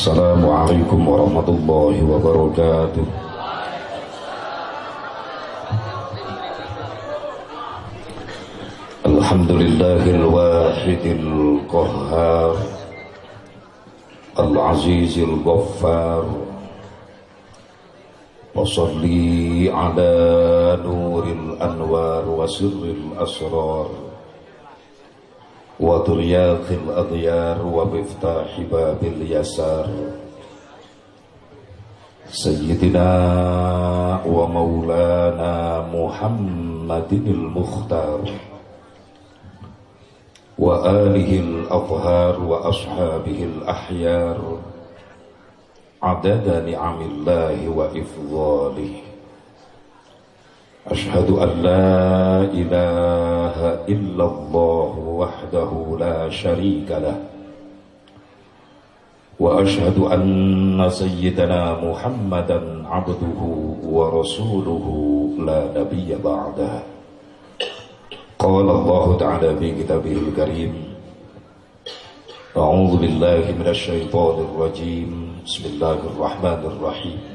السلام عليكم ورحمة الله وبركاته الحمد لله الواحد القهار العزيز الغفار وصلي على نور الأنوار وسر الأسرار وترياق الأضيار ومفتاح باب اليسار. سيدنا ومولانا محمد المختار وآله الأطهار وأصحابه الأحيار عدد نعم الله وإفضاله. أشهد أن لا إله إلا الله وحده لا شريك له وأشهد أن سيدنا محمدا عبده ورسوله لا نبي بعده. قال الله تعالى في كتابه الكريم أعوذ بالله من الشيطان الرجيم بسم الله الرحمن الرحيم.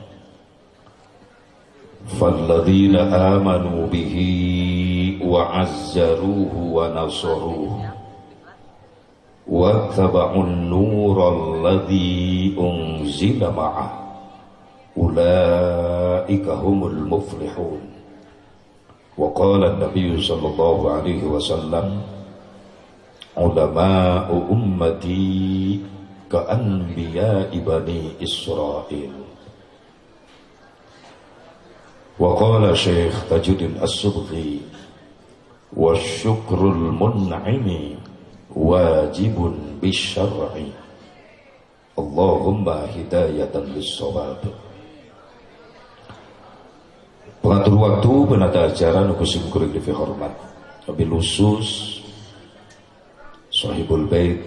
فالذين آمنوا به وعزروه ونصروه واتبعوا النور الذي أنزل معه. أولئك هم المفلحون. وقال النبي صلى الله عليه وسلم علماء أمتي كأنبياء بني إسرائيل. وقال شيخ تجد الصبغي والشكر المنعم واجب بالشرع اللهم هداية للصواب Pengatur waktu penata acara nuku singkurik di hormat Wabil khusus Sahibul Bait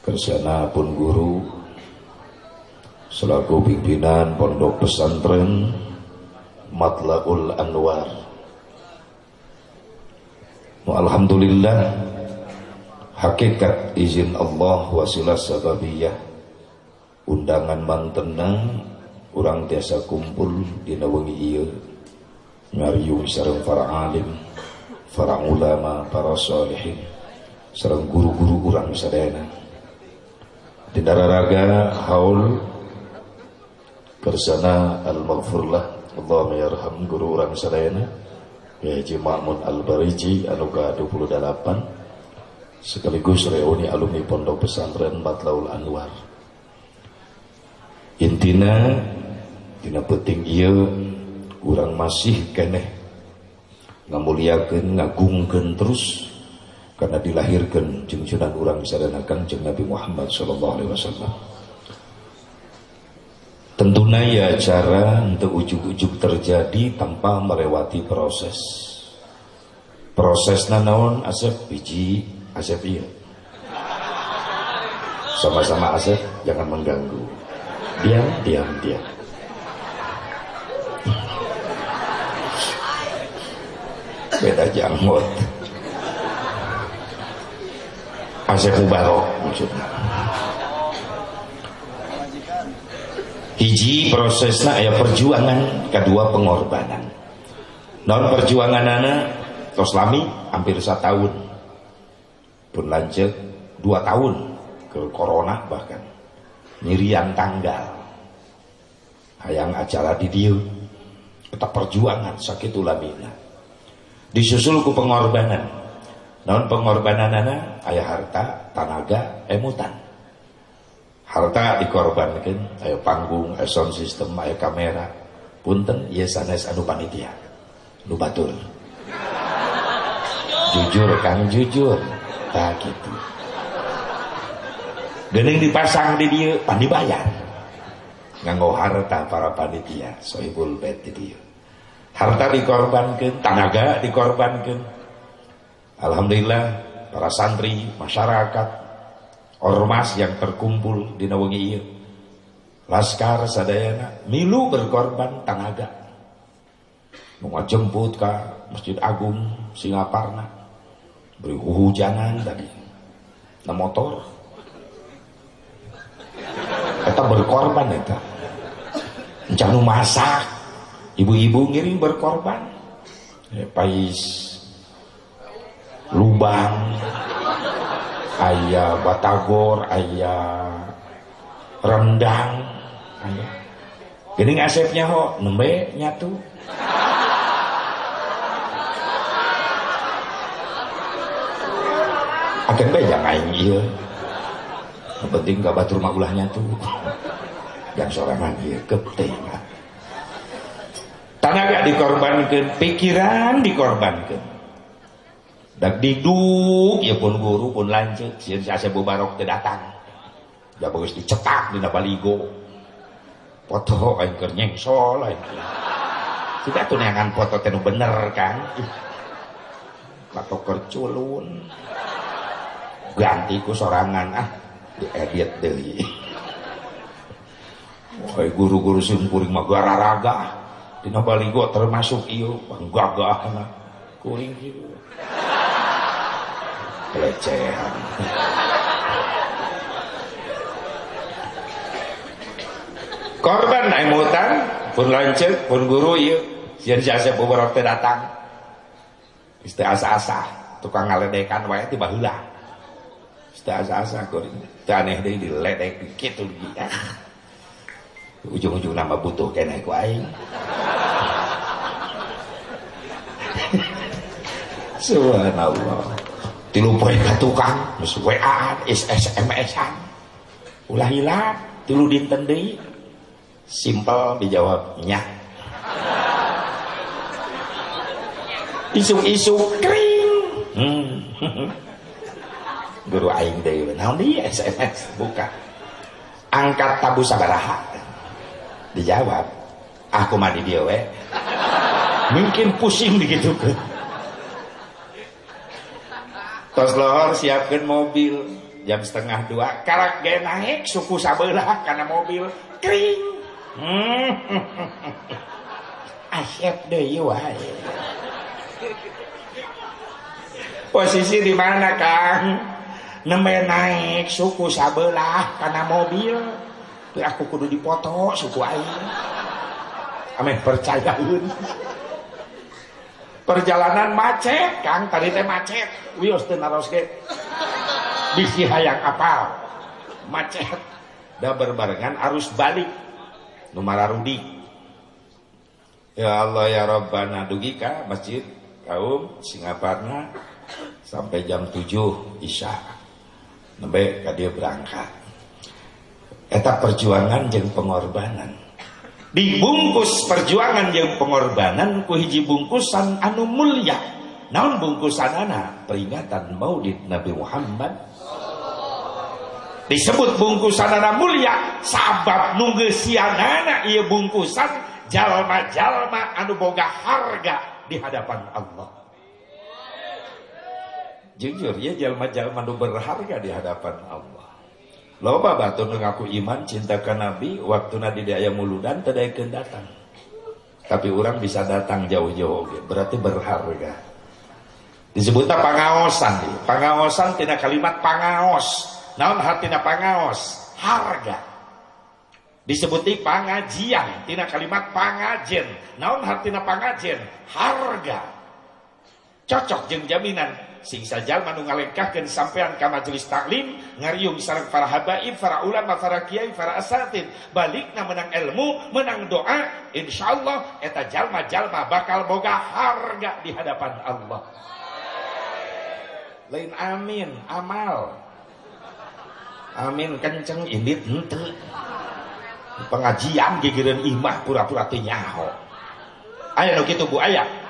Kersana pun guru Selaku pimpinan pondok pesantren Matlaul Anwar. Alhamdulillah Hakikat izin Allah wasilah sababiyah. Undangan mantenang orang tiasa kumpul di nawangi iya ngariung sarang para alim para ulama para salihin sarang guru-guru orang sadayana. Di dararaga haul kersana al-maghfurlah Allah mayarham guru orang sadayana ya Haji Ma'mun Al-Bariji anu ke 28 sekaligus reuni alumni pondok pesantren Matlaul Anwar. Intina Tina penting iya kurang masih keneh. Ngamuliakan ngagungkan terus. Karena dilahirkan jeung orang urang disadanakan jeung Nabi Muhammad sallallahu alaihi wasallam tentunya ya cara untuk ujuk-ujuk terjadi tanpa melewati proses. Proses naon asep? Biji asep iya. Sama-sama asep jangan mengganggu. Diam diam diam. Beda janggut Asep Mubarok maksudnya hiji prosesnya ya perjuangan kedua pengorbanan. Non perjuangan anak tos lami hampir satu tahun pun lanjut dua tahun ke corona bahkan. Nyirian tanggal. Hayang acara di dia kita perjuangan sakit ulamina disusul ku pengorbanan. Naon pengorbanan anak ayah harta tanaga emutan harta dikorbankan ayo panggung ayo sound system ayo kamera. Punten iya sanes anu panitia. Nu batur jujur kang jujur. Tak gitu. Gening dipasang di dia pan dibayar. Nganggo harta para panitia sohibul bed di dia. Harta dikorbankan tenaga dikorbankan. Alhamdulillah para santri masyarakat ormas yang terkumpul di nawangi iya. Laskar sadayana milu berkorban tenaga mau jemput ke Masjid Agung Singaparna. Beri hujanan tadi. Na motor. Eta berkorban eta. Encanu masak. Ibu-ibu ngiring berkorban. Ya, pais. Lubang ayah batagor ayah rendang ayah gini asepnya ho. Nembe nyatu. Akan be jangan iya. Yang penting gak batur mah ulahnya tuh yang sorangan iya kepenting tenaga dikorbankan pikiran dikorbankan dak diduk ya pun guru pun lanjut. Sieun asa bubarok teu datang. Ya bagus dicetak dina baligo foto aing keur nyengsol aing. Tidak tuh neangan foto teh bener kan foto kerculun ganti ku sorangan. Ah diedit deui. Woi guru-guru sungkuring mah gararaga dina baligo termasuk ieu panggagahna kuring kieu pelecehan. Korban naik mutan pun lancet pun guru iya. Sian jasa beberapa datang. Isti asa-asa tukang ngaledekan wae tiba hula. Isti asa-asa kuring aneh deh diledek gitu gitu. Ujung-ujung nama butuh kena ku aing subhanallah tilu poin ka tukang geus WA SMS-an ulah hilang tilu dinten deui simpel dijawabnya isu-isu kering hmm. guru aing deui naon deui SMS buka. Angkat tabu sabaraha. Dijawab aku mah di dia we mungkin pusing begitu tos lohor siapkan mobil. Jam setengah dua karak gaya naik suku sabelah karena mobil. Kering hmm. asyap deh wae. Posisi di mana kang? Nembe naik suku sabelah karena mobil. Aku kudu dipoto suku aing. Amin percayaun perjalanan macet kang. Tadi teh macet. Wios teu naroske. Bisi hayang apal. Macet. Da berbarengan arus balik. Nu mararudi. Ya Allah ya Rabbana dugi ka masjid kaum Singaparna sampai jam 7 Isya. Nembe ka dia berangkat. Eta perjuangan jeung pengorbanan dibungkus perjuangan yang pengorbanan ku hiji bungkusan anu mulia. Naon bungkusan anak peringatan maulid Nabi Muhammad. Disebut bungkusan anak mulia sabab nunggu sianana iya bungkusan jalma-jalma anu boga harga di hadapan Allah. Jujur ya jalma-jalma anu berharga di hadapan Allah loba batu ngaku iman cinta ke Nabi waktu nadi di ayam muludan tadaikeun datang. Tapi orang bisa datang jauh-jauh berarti berharga. Disebutnya pangaosan pangaosan tina kalimat pangaos. Naon hatina pangaos? Harga. Disebuti pangajian tina kalimat pangajen. Naon hatina pangajen? Harga cocok jeng jaminan. Sing sajal manu ngalengkahkeun sampean ka majelis taklim ngariung sareng para habaib para ulama para kiai para asatid. Balikna menang ilmu menang doa insyaallah eta jalma-jalma bakal boga harga di hadapan Allah. Lain amin amal. Amin kenceng indit henteu pengajian gigireun imah pura-pura teu nyaho. Aya nu kitu Bu aya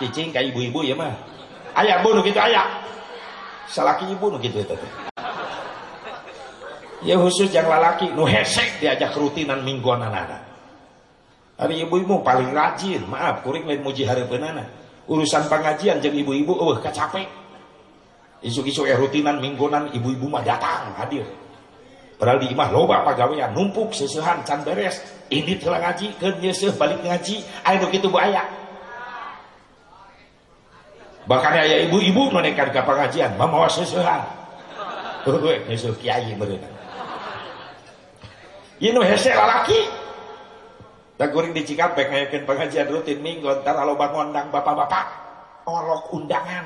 cicing ka ibu-ibu ya mah. Ayah bunuh gitu ayah salaki ibu nu gitu itu. Ya khusus yang lalaki nu hesek diajak rutinan mingguan anak hari ibu-ibu paling rajin. Maaf kuring lain muji hareupeunana urusan pengajian jeung ibu-ibu eueuh kacapek isu-isu eh rutinan mingguanan ibu-ibu mah datang hadir. Padahal di imah loba pagawean numpuk seusehan can beres. Ini telah ngaji nyeseuh balik ngaji. Aya nu kitu bu aya bahkan aya ibu-ibu menekan ke pengajian mamawa seusehan eueuh nyeseuh kiai meureun Ieu nu hese lalaki. Da guring di Cikampek ngayakeun pengajian rutin minggu entar loba ngondang bapak-bapak olok undangan.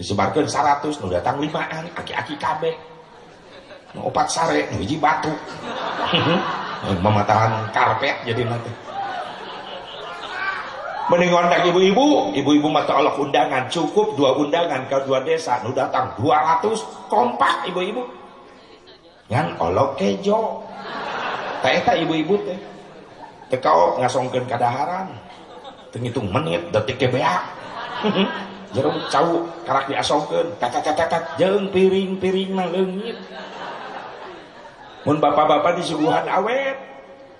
Disebarkeun 100 nu datang limaan aki-aki kabeh. Nu opat sare hiji batu. Mematahan karpet jadi nanti. Mending ngondang ibu-ibu, ibu-ibu mata olok undangan, cukup dua undangan. Ke dua desa, nu datang 200 kompak ibu-ibu. Ngan olok kejo. Teh ibu-ibu teh. Teu kau ngasongkeun kadaharan. Teu ngitung menit detik ke beak. Jeruk cau karak diasongkeun. Tat tat tat jeung piring-piringna leungit. Mun bapak-bapak disuguhan awet.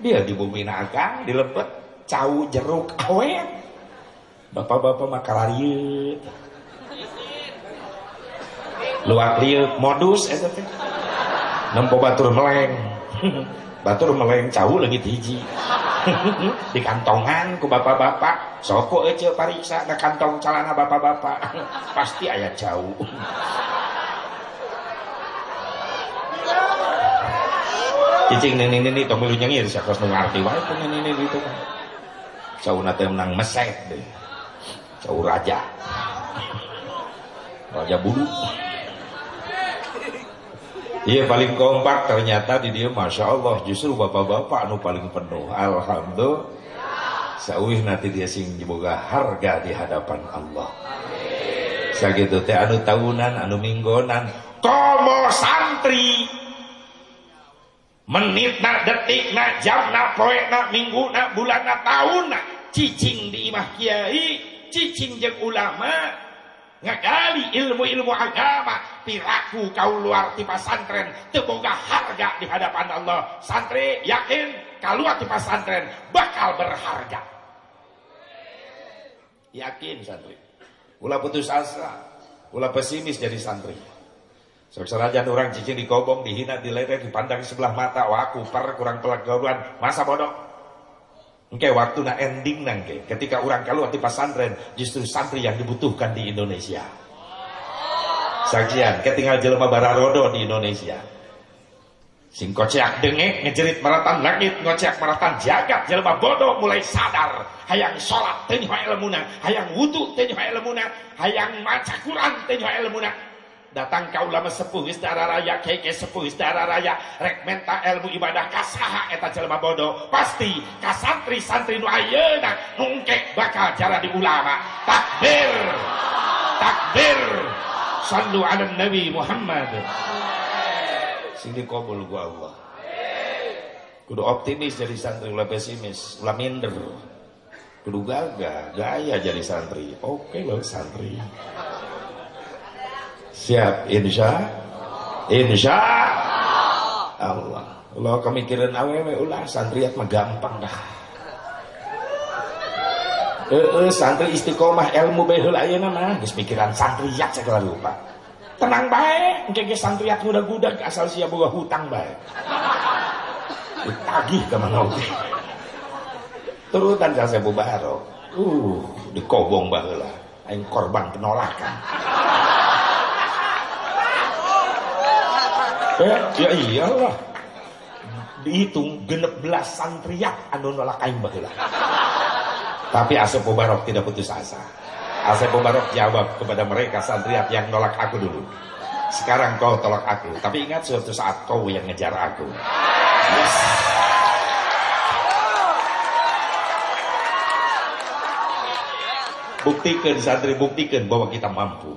Dia di bumi naga dilebet cau jeruk. Awet bapak-bapak mah kalarieu. Luar lieu modus eta teh. Nempo batur meleng. Batur meleng cau lagi hiji di kantongan ku bapak-bapak. Soko aja pariksa na kantong celana bapak-bapak. Pasti ayah jauh cicing nini nini tong milu nyengir siapa nu ngarti wae ku nini nini itu kan jauh nate menang meset deh. Jauh raja. Raja bulu Iya paling kompak ternyata di dia Masya Allah justru bapak-bapak anu paling penuh. Alhamdulillah. Sauih nanti dia sing boga harga di hadapan Allah. Sagitu teh anu tahunan anu minggonan. Komo santri Menit na detik na jam na proyek na minggu na bulan na tahun na Cicing di imah kiai Cicing jeng ulama ngagali ilmu-ilmu agama. Piraku kau luar di pesantren teboga harga di hadapan Allah. Santri yakin? Keluar di pesantren bakal berharga. Yakin santri. Ulah putus asa ulah pesimis jadi santri Seksarajan orang cicing dikobong, dihina, diledek, dipandang sebelah mata, waku, per, kurang pelajaran, masa bodoh. Oke, waktu na ending nangke. Ketika orang keluar di pesantren, justru santri yang dibutuhkan di Indonesia. Saksian, ketinggal jelema bararodo di Indonesia. Sing kocek dengek ngejerit meratan langit ngocek meratan jagat jelema bodoh mulai sadar hayang sholat teu ilmuna hayang wudu teu ilmuna hayang maca Quran teu ilmuna datang kau lama sepuh istara raya keke sepuh istara raya. Rek menta ilmu ibadah kasaha eta jelema bodoh. Pasti kasantri santri nu ayeuna nungkek bakal jalan di ulama. Takbir. Takbir. Sallu ala nabi Muhammad. Sini kabul gua Allah. Kudu optimis jadi santri ulah pesimis ulah minder. Kudu gagah gaya jadi santri. Oke okay, loh santri Siap, insya Insya Allah. Allah kemikiran awewe ulah santriat mah gampang dah. Eh, santri istiqomah ilmu bae heula ayeuna mah geus pikiran santriat segala rupa. Tenang bae, engke santriat muda-muda asal sia boga hutang bae. Ditagih ka mana oge. Turutan saya bubaro. Uh, dikobong baheula. Aing korban penolakan. Eh, ya iyalah. Dihitung genep belas santriat anu nolak aing baheula. Tapi Asep Mubarok tidak putus asa. Asep Mubarok jawab kepada mereka santriat yang nolak aku dulu. Sekarang kau tolak aku, tapi ingat suatu saat kau yang ngejar aku. Yes. Buktikan santri buktikan bahwa kita mampu.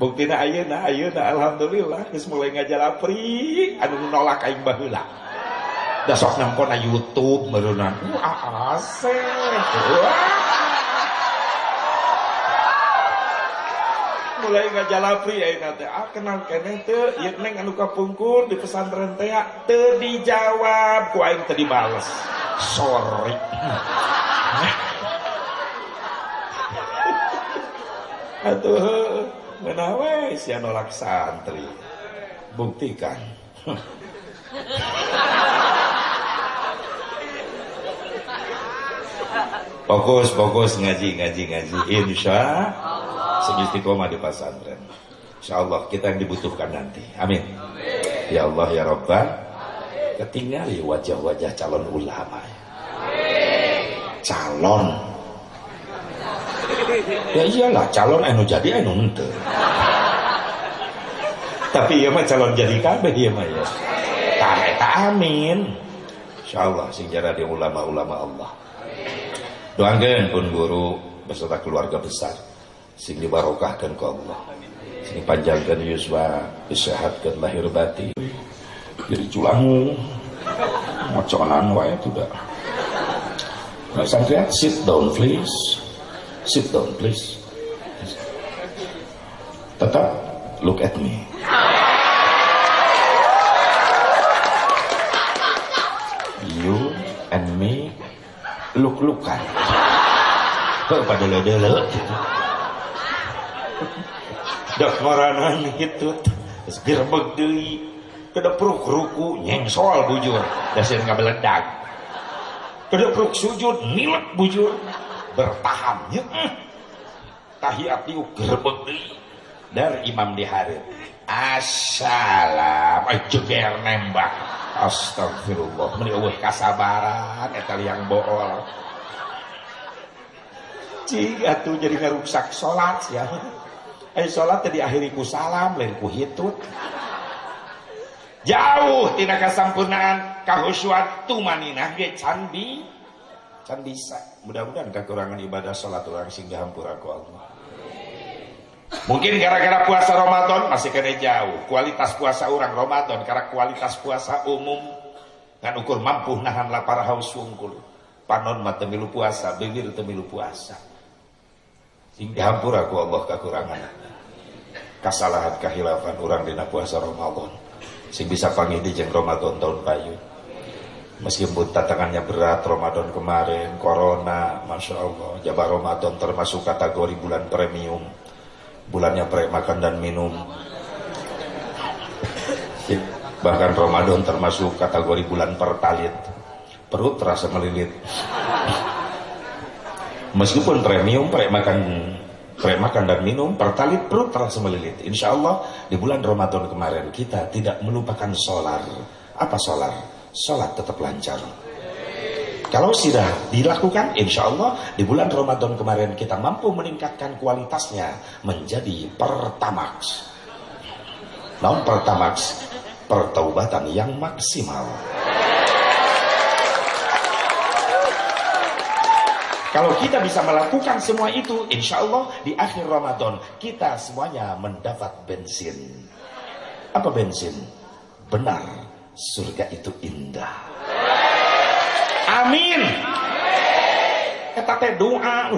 Buktina ayeuna ayeuna alhamdulillah geus mulai ngajalapri anu nolak aing baheula. Da sok nampona YouTube meureunna. Wah, asik. mulai ngajalapri ayeuna teh ah kenal keneh teu ieu neng anu kapungkur di pesantren teh teu dijawab ku aing teu dibales. Sorry. Atuh Menawe si nolak santri. Buktikan. fokus, fokus ngaji, ngaji, ngaji. Insya Allah. koma di pesantren. Insya Allah kita yang dibutuhkan nanti. Amin. Ya Allah ya Rabbah ketinggali wajah-wajah calon ulama. Calon. Ya iyalah calon anu jadi anu ente. Tapi ya mah calon jadi kabeh ya mah ya. Tak amin. Insyaallah sing di ulama-ulama Allah. Doakan pun guru beserta keluarga besar sing dibarokahkan ke Allah. Sing panjangkan yuswa, disehatkan lahir batin. Jadi culangu maconan wae tidak. Nah, sangkriat sit down please. Sit down please. Tetap look at me. You and me luk-lukan. Kok pada lele Dok moranan hitut. Terus gerbeg deui kedepruk ruku soal bujur dasar nggak meledak kedepruk sujud nilek bujur bertahan ya. Tahiyat diuk gerbek dari imam di hari assalam jeger nembak. Astagfirullah meni eueuh kasabaran. Eta yang bool. Jika tuh jadi ngerusak sholat ya. Eh sholat tadi akhiri ku salam lain ku hitut. Jauh tidak kesempurnaan kahusyuat tumaninah ge can can bisa. Mudah-mudahan kekurangan ibadah salat orang sehingga hampur aku Allah. Mungkin gara-gara puasa Ramadan masih kena jauh. Kualitas puasa orang Ramadan karena kualitas puasa umum. Kan ukur mampu nahan lapar haus wungkul. Panon mata milu puasa bibir temilu puasa. Sehingga hampur aku Allah kekurangan. Kesalahan kehilafan orang dina puasa Ramadan. Sing bisa di jeng Ramadan tahun bayu meskipun tantangannya berat Ramadan kemarin Corona Masya Allah Jabar Ramadan termasuk kategori bulan premium bulannya pre makan dan minum bahkan Ramadan termasuk kategori bulan pertalit perut terasa melilit meskipun premium pre makan Pre makan dan minum, pertalit perut terasa melilit. Insya Allah di bulan Ramadan kemarin kita tidak melupakan solar. Apa solar? Solat tetap lancar. Kalau sudah dilakukan, insya Allah di bulan Ramadan kemarin kita mampu meningkatkan kualitasnya menjadi pertamax. Non pertamax, pertaubatan yang maksimal. Kalau kita bisa melakukan semua itu, insya Allah di akhir Ramadan kita semuanya mendapat bensin. Apa bensin? Benar, surga itu indah. Amin. Kita teh doa.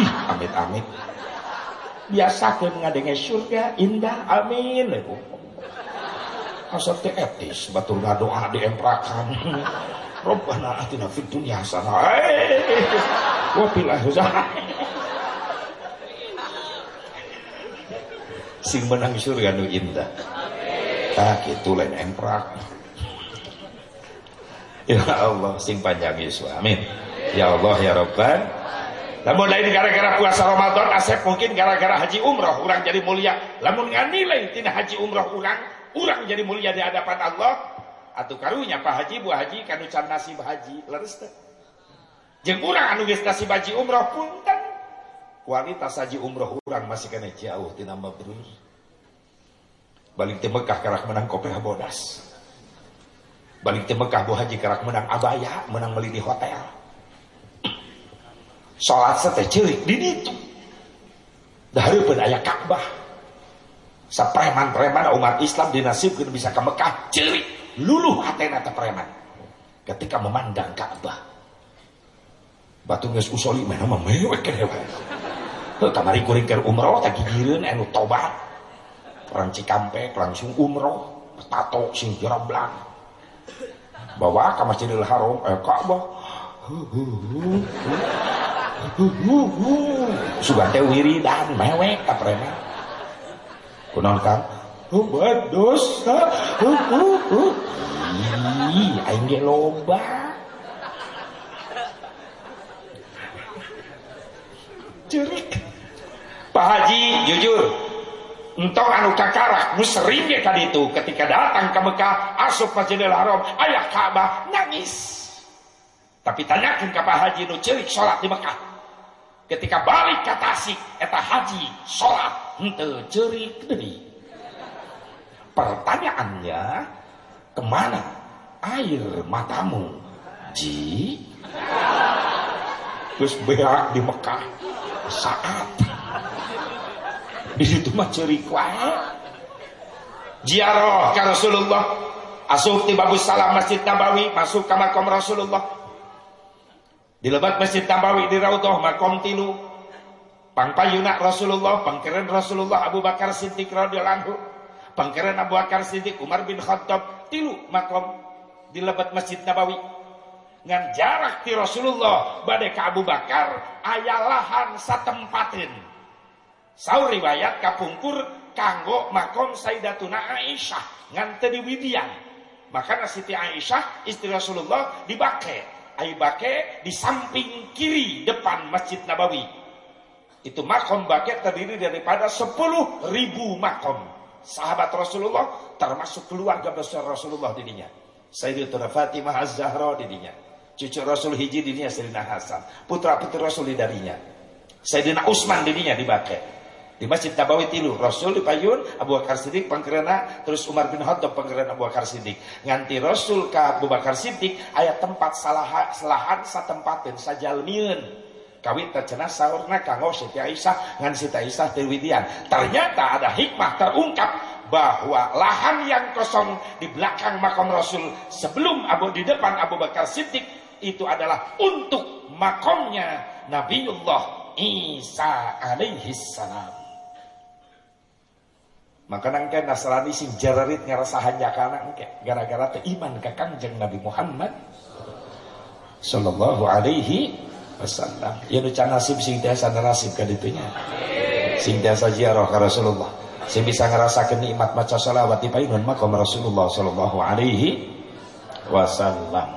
Ih, amit amit. Biasa kan ngadenge surga indah. Amin. Asal teh etis, batur doa diemprakan. Rabbana atina fid dunya hasanah. Wa fil Sing menang surga nu indah. Ah kitu lain emprak. Ya Allah sing panjang Yesus. Amin. Ya Allah ya Rabban. Lamun lain gara-gara puasa Ramadan asep mungkin gara-gara haji umroh orang jadi mulia. Lamun nganilai tina haji umroh orang, orang jadi mulia di hadapan Allah, atau karunya Pak Haji Bu Haji kanu can nasib haji leres teh jeung urang anu geus nasib haji umroh punten kualitas haji umroh urang masih kena jauh tina mabrur balik teh Mekah karak menang kopeh bodas balik teh Mekah Bu Haji karak menang abaya menang beli di hotel. Salat teh ceurik di ditu. Dahareupeun aya Ka'bah. Sapreman-preman umat Islam dinasibkeun bisa ke Mekah ceurik luluh hatena preman. Ketika memandang Ka'bah. Batu geus usoli mana mah mewek kene wae kamari kuring umroh tak gigireun anu tobat orang Cikampek langsung umroh tato sing jerablang bawa ke Masjidil Haram eh Ka'bah sugan teh wiridan mewek ka preman. Kunaon kang? Obat dosa. Ih aing ge loba. Cerik Pak Haji jujur entong anu kakara nu sering ya tadi itu. Ketika datang ke Mekah asup Masjidil Haram ayah Ka'bah nangis. Tapi tanyakan ke Pak Haji nu cerik sholat di Mekah. Ketika balik ke Tasik eta haji sholat ente cerik deui. Pertanyaannya ke mana air matamu ji? Terus berak di Mekah saat di situ mah wae ziarah ke Rasulullah. Asup di Babu Salam Masjid Nabawi masuk ke makom Rasulullah. Di lebat Masjid Nabawi di Raudhah makom tilu pangpayuna Rasulullah pangkeren Rasulullah Abu Bakar Siddiq radhiyallahu anhu. Pangkeren Abu Bakar Siddiq Umar bin Khattab tilu makom di lebat Masjid Nabawi. Ngan jarak di Rasulullah badai ke Abu Bakar ayah lahan satempatin Saur riwayat kapungkur kanggo makom Sayyidatuna Aisyah ngan teu diwidian. Maka Siti Aisyah istri Rasulullah dibake. Ai bake di samping kiri depan Masjid Nabawi. Itu makom bake terdiri daripada 10 ribu makom. Sahabat Rasulullah termasuk keluarga besar Rasulullah dirinya. Sayyidatuna Fatimah Az-Zahra dirinya. Cucu Rasul hiji dirinya Sayyidina Hasan. Putra-putri Rasul darinya. Sayyidina Utsman dirinya dibake di Masjid Nabawi tilu Rasul di Payun Abu Bakar Siddiq pangkerana terus Umar bin Khattab pangkerana Abu Bakar Siddiq. Nganti Rasul ke Abu Bakar Siddiq ayat tempat salah selahan satempatin sajalmieun kawit tercena sahurna kanggo Siti Aisyah ngan Siti Aisyah Dewidian ternyata ada hikmah terungkap bahwa lahan yang kosong di belakang makam Rasul sebelum Abu di depan Abu Bakar Siddiq itu adalah untuk makomnya Nabiullah Isa alaihi salam maka nangke Nasrani sing jararit ngerasa hanya karena engke gara-gara iman ke kangjeng Nabi Muhammad sallallahu alaihi wasallam. Ya nu nasib sing tiasa nasib ka ditunya. Sing tiasa ziarah ka Rasulullah. Sing bisa ngerasakeun nikmat maca selawat di painun makom Rasulullah sallallahu alaihi wasallam.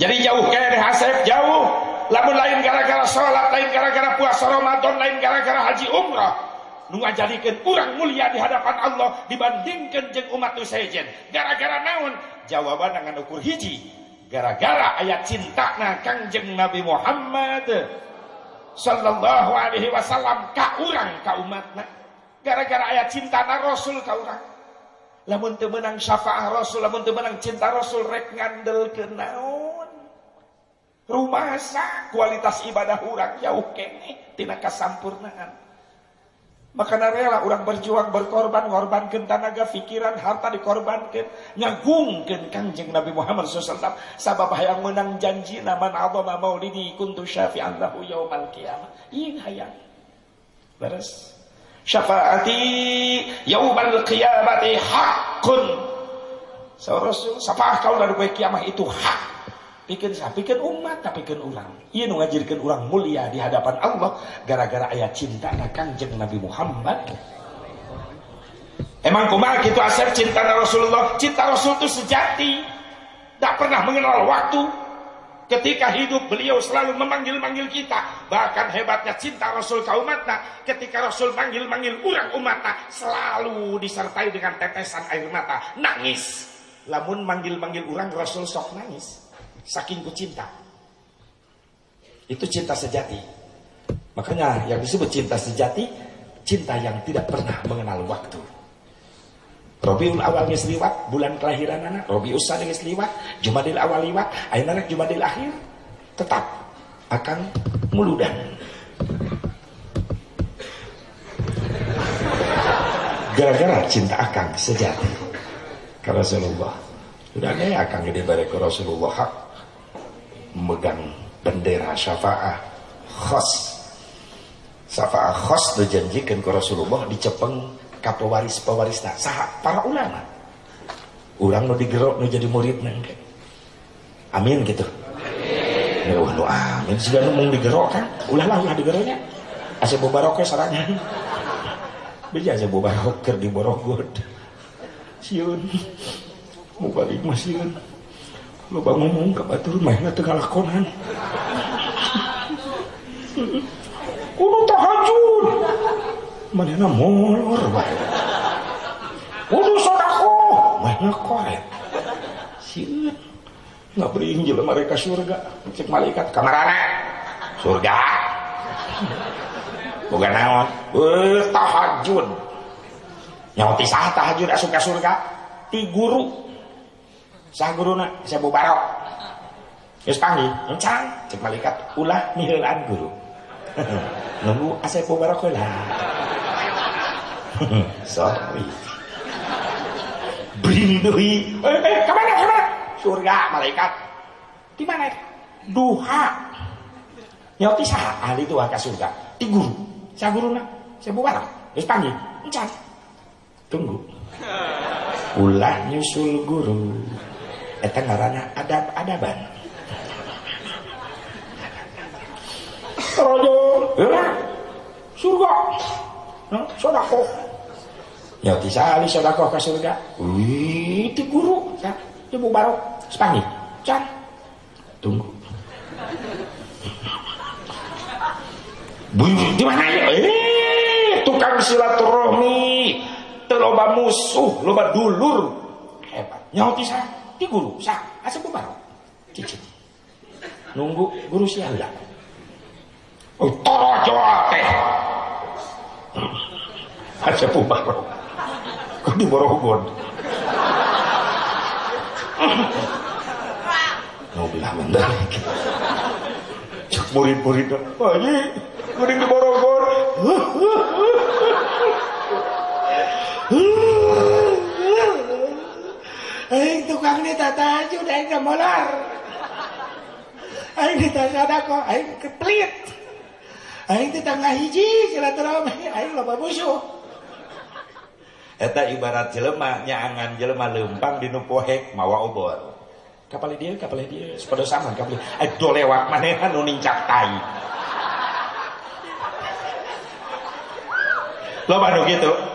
Jadi jauh kayak hasib jauh. Lamun lain gara-gara sholat, lain gara-gara puasa Ramadan, lain gara-gara haji umrah jadikan kurang mulia di hadapan Allah dibandingkan jeng umat nu sejen gara-gara naon? Jawaban dengan ukur hiji. Gara-gara ayat cinta na kangjeng Nabi Muhammad sallallahu alaihi wasallam ka urang ka umatna. Gara-gara ayat cinta na Rasul ka urang. Lamun teu meunang syafaat Rasul lamun teu meunang cinta Rasul rek ngandelkeun naon? Rumah sa kualitas ibadah urang jauh kene tina kasampurnaan maka rela orang berjuang berkorban ngorbankan tenaga pikiran harta dikorbankan nyagungkan kanjeng Nabi Muhammad SAW sabab hayang menang janji nama Allah maulidi kuntu syafi'an lahu yaumal qiyamah. Ini hayang. Beres. Syafaati yaumal qiyamati so Rasul syafaat kau dari kiamat itu hak Bikin saya, bikin umat, tapi bikin orang. Ia ngajirkan orang mulia di hadapan Allah gara-gara ayat cinta na kanjeng Nabi Muhammad. Emang kumaha gitu asal cinta Rasulullah? Cinta Rasul itu sejati. Tak pernah mengenal waktu. Ketika hidup beliau selalu memanggil-manggil kita. Bahkan hebatnya cinta Rasul kaum umatnya. Ketika Rasul manggil-manggil orang umatnya. Selalu disertai dengan tetesan air mata. Nangis. Lamun manggil-manggil orang Rasul sok nangis saking ku cinta. Itu cinta sejati. Makanya yang disebut cinta sejati, cinta yang tidak pernah mengenal waktu. Robiul awal geus liwat, bulan kelahiran anak, Robiul Sani geus liwat, Jumadil awal liwat, ayeuna anak Jumadil akhir tetap akan muludan. Gara-gara cinta akan sejati ke Rasulullah. Sudah ya akan gede barek Rasulullah hak memegang bendera syafaah khas syafaah khas dijanjikan ke Rasulullah dicepeng ka pewaris pewarisna sah para ulama orang nu digerok nu jadi murid nangke amin gitu. Amin ya wah nu amin. Sudah nu mung digerok kan? Ulah lah ulah digeroknya asa bobaroknya sarangan bisa asa bobarok keur di borogod siun. Mau balik masieun bang ngomong ke batur mah nggak tengah lakonan. Kudu tahajud. Mana molor wae Waduh sodako. Mana korek sih nggak beri jelema mereka surga. Cek malaikat kamarana surga. Bukan naon eh tahajud. Nyauti sah tahajud asup ke surga. Ti guru sah guruna saya barok Geus panggil, encang, cek malaikat ulah niheulan guru. Nunggu asep barok lah. Sorry. Brinduhi. Eh, eh, ke mana, ke mana? Surga, malaikat. Di mana? Duha. Nyoti sah ahli tuh ke surga. Di guru. Saya guru nak. Saya bubar. Terus panggil. Encan. Tunggu. Ulah nyusul guru. Eta ngarana adab-adaban. Rojo. Ya. Surga. Nah, sodako. Nyoti sali sodako ke surga. Wih, di guru. Saya. Ibu barok. Sepanggil. Can. Tunggu. Bunyi di mana ya? Eh, tukang silaturahmi, teloba musuh, loba dulur. Hebat. Nyauti sa, di guru, sa, asa barok. Cicit. Nunggu guru siaga. Oh, toro jawa teh. Asa barok. Kok di Borogon? Mau bilang. Cuk murid-murid, Pak Haji, kuning di Borogon. Aing tukang ini tata aja udah aing molar. Aing di tata kok, aing keplit. Aing di tengah hiji silaturahmi, aing loba musuh. Eta ibarat jelema nyaangan jelema lempang di nupohek mawa obor. Kapal dia, kapal dia, sepada sama kapal. Aduh lewat mana nu nincak tai. Lo baru gitu.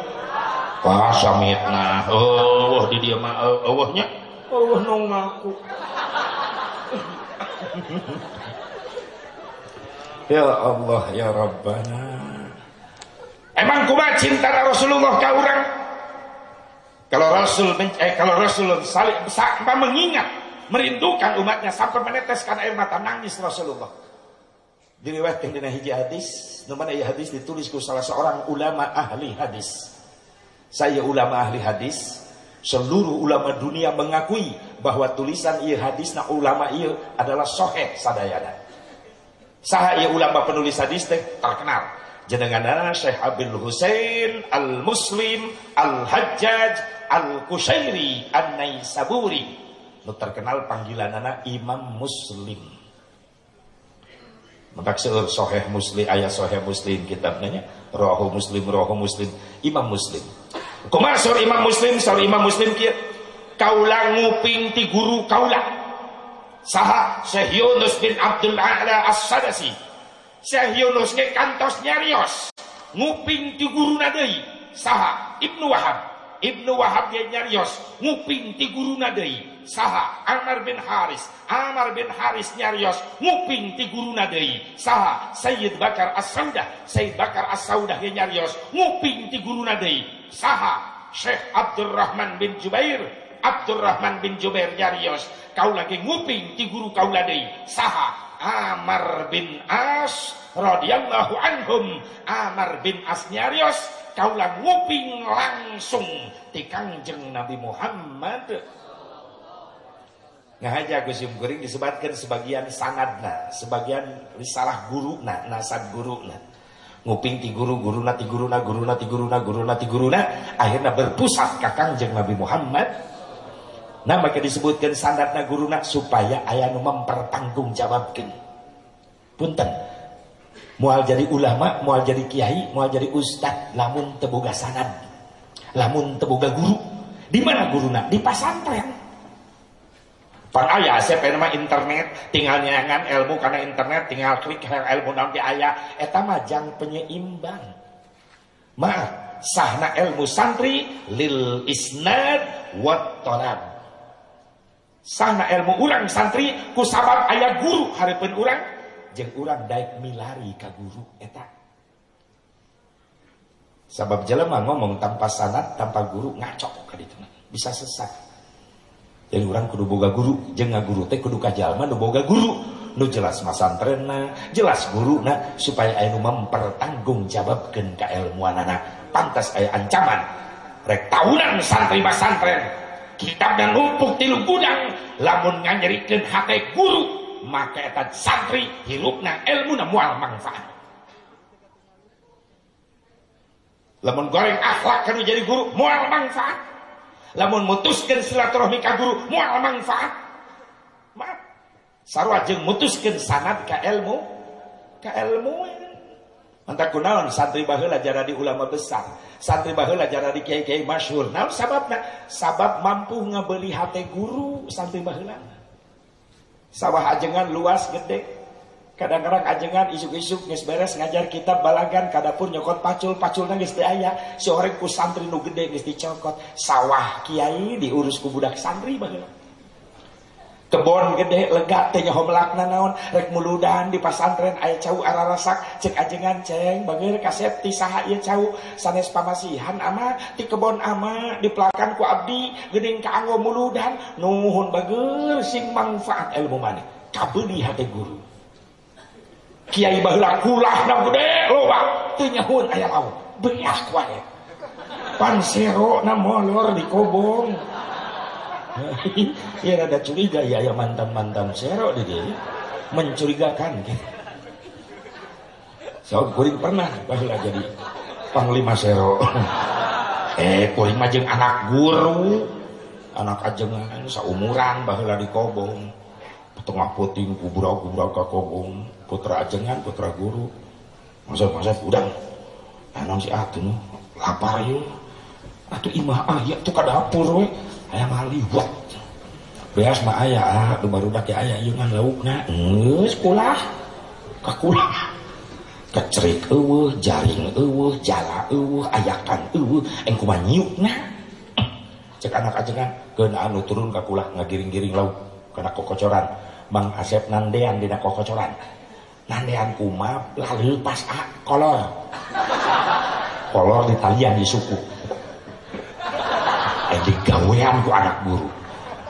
Wah samitna. Oh, wah di dia mah Allahnya. Allah nu ngaku. ya Allah ya Rabbana. Emang kumaha cinta Rasulullah ka urang? Kalau Rasul eh, kalau Rasul saling sampai mengingat, merindukan umatnya sampai meneteskan air mata nangis Rasulullah. Diriwayatkan dina hiji hadis, nomor ayat hadis ditulis ku salah seorang ulama ahli hadis. Saya ulama ahli hadis, seluruh ulama dunia mengakui bahwa tulisan ia hadis na ulama ia adalah soheh sadayana. Saha ia ulama penulis hadis teh terkenal. Jenenganana Syekh Abil Husain Al-Muslim Al-Hajjaj Al-Kushairi An-Naisaburi. Nu terkenal panggilanana Imam Muslim. Maka seueur soheh muslim ayat soheh muslim kitabnya rohu muslim rohu muslim. Imam muslim kumaha sor imam muslim? Sor imam muslim kieu kaula nguping ti guru kaula. Saha Syekh Yunus bin Abdul A'la As-Sadasi. Syekh Yunus ke kantos nyarios. Nguping ti guru deui saha Ibnu Wahab. Ibnu Wahab dia nyarios. Nguping ti guruna deui saha Amar bin Haris. Amar bin Haris nyarios nguping ti guruna deui saha Sayyid Bakar As-Saudah. Sayyid Bakar As-Saudah nyarios nguping ti guruna deui saha Syekh Abdurrahman bin Jubair. Abdurrahman bin Jubair nyarios kau lagi nguping ti guru kau deui saha Amar bin As radhiyallahu anhum. Amar bin As nyarios kaulah nguping langsung di kangjeng Nabi Muhammad ngahaja Gusim Kuring disebutkan sebagian sanadna sebagian risalah guru na nasab guru na nguping ti guru guru na ti guru na guru na ti guru na guru na ti guru na akhirnya berpusat ke kangjeng Nabi Muhammad. Nah maka disebutkan sanadna guru na supaya ayah nu mempertanggungjawabkan punten. Mual jadi ulama mual jadi kiai mual jadi ustad lamun tebuga sanad lamun tebuga guru. Di mana guruna? Di pasantren pan ayah saya nama internet? Tinggal nyangan ilmu karena internet tinggal klik ilmu nanti ayah. Eta majang penyeimbang. Maaf sahna ilmu santri lil isnad wat tolab sahna ilmu urang santri ku sabab ayah guru haripun urang. Jeng urang daik milari ka guru eta. Sabab jelema ngomong tanpa sanad tanpa guru ngaco ditu bisa sesat jadi orang kudu boga guru. Jeung guru teh kudu ka jalma nu boga guru. Nu jelas masantrenna jelas guru na supaya aya nu mempertanggungjawabkeun ka ilmuanana. Pantas aya ancaman. Rek tahunan santri masantren kitab dan numpuk tilu gudang lamun nganyerikeun hate guru maka eta santri hirupna ilmu na mual manfaat. Lamun goreng akhlak kan jadi guru mual manfaat lamun mutuskan silaturahmi ka guru mual manfaat maaf sarua jeung mutuskeun sanad ka ilmu ka ilmu Mantap kunaon santri baheula jara di ulama besar, santri baheula jara di kiai-kiai masyhur. Naon sababna? Sabab mampu ngabeli hati guru santri baheula. Sawah ajengan luas gede, kadang-kadang ajengan isuk-isuk geus beres ngajar kitab balagan kadapun nyokot pacul paculna geus teu aya. Seorang ku santri nu gede geus dicokot. Sawah kiai diurus ku budak santri baheula. Kebon gede lega teh homlakna naon. Rek muludan di pasantren aya cau ararasak. Cek ajengan ceng bageur kasep ti saha ieu cau. Sanes pamasihan ama ti kebon ama dipelakan ku abdi geuning kaanggo muludan. Nuhun bageur sing manfaat ilmu maneh kabeuli hate guru Kiai baheula kulah na gede loba teu nyahun aya lauk beak wae pan sero na molor di kobong. Ya rada curiga ya ya mantan-mantan sero di dia. Mencurigakan. Gitu. So, kuring pernah baheula jadi panglima sero. eh, kuring mah anak guru, anak ajengan saumuran baheula di kobong. Tengah puting kuburau kuburau ke kobong putra ajengan putra guru. Masa masa udang. Anon si atuh lapar yuk atuh imah ayah tuh ke dapur we. Ayah mali buat beas mah ayah ah tuh baru dak ayah yuk ngan laukna ngeus kulah kakulah. Kecerik eueuh jaring eueuh jala eueuh ayakan eueuh engku mah nyiukna cek anak ajengan keun anu turun kakulah ngagiring-giring lauk karena kokocoran. Mang Asep nandean dina kokocoran nandean kuma lalu pas a kolor. Kolor di talian di suku. Eh gawean ku anak guru.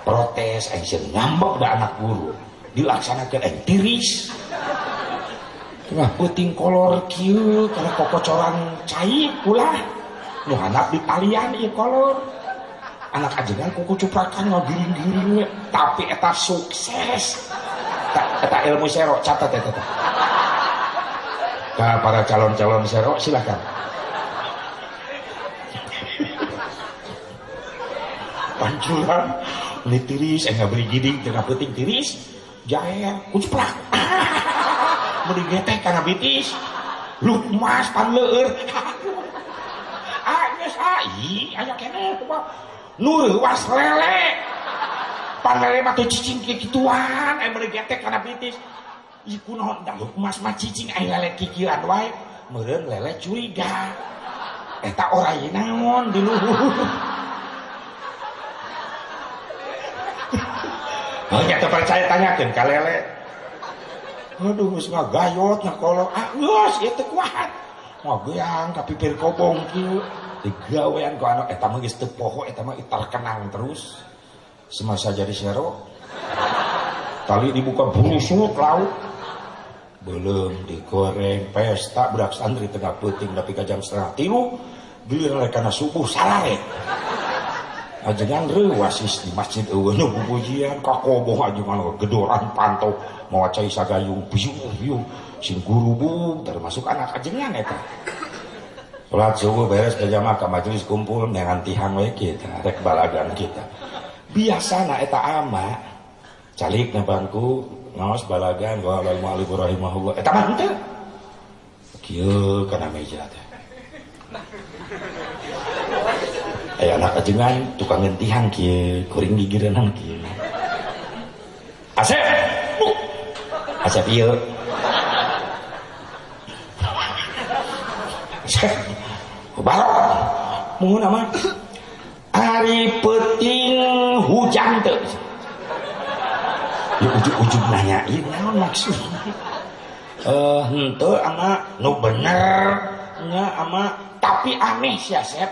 Protes eh ngambek da anak guru. Dilaksanakan eh tiris. Tengah puting kolor kieu karena kokocoran cai pula. Nu anak di talian ieu kolor. Anak ajengan kuku cuprakan ngagiring-giring tapi eta sukses. Eta ilmu sero catat ke para calon-calon sero silakan. Pancuran ini tiris eh beri giding tengah penting tiris. Jaya kuceprak beri getek karena bitis. Lukmas panleur ah ai aya kene nur was lele. Pan lele mah cicing kituan meuli getek kana bitis ieu kunaon da mas mah cicing aya lele kikiran wae meureun lele curiga eta ora ieu naon di luhur Oh, nyata percaya tanyakan ka lele. Aduh, geus ngagayot ngakolok. Ah, geus ieu teh kuat. Ngageang ka pipir kobong kieu digawean ku anak eta mah geus teu poho eta mah terkenang terus semasa jadi sero tali dibuka busuk lauk belum digoreng pesta berak santri tengah puting tapi ke jam setengah tilu giliran karena subuh salare ajengan rewasis di masjid eueuh pujian kakoboh ajengan gedoran pantau mau cai sagayung biu biu sing guru bu termasuk anak ajengan eta Sholat subuh beres berjamaah ke majelis kumpul dengan tihang we kita, rek balagan kita. Biasa na eta ama, calik na bangku, ngawas balagan, wa alal ma'alif rahimahullah. Eta mah henteu. Kieu kana meja teh. Eh anak ajengan tukang ngentihang kieu, kuring gigireunang kieu. Asep. Asep ieu. Asep balok mau nama hari peting hujan ya ujung-ujung nanyain naon maksud? Eh henteu anak nu bener nya ama tapi aneh sih Asep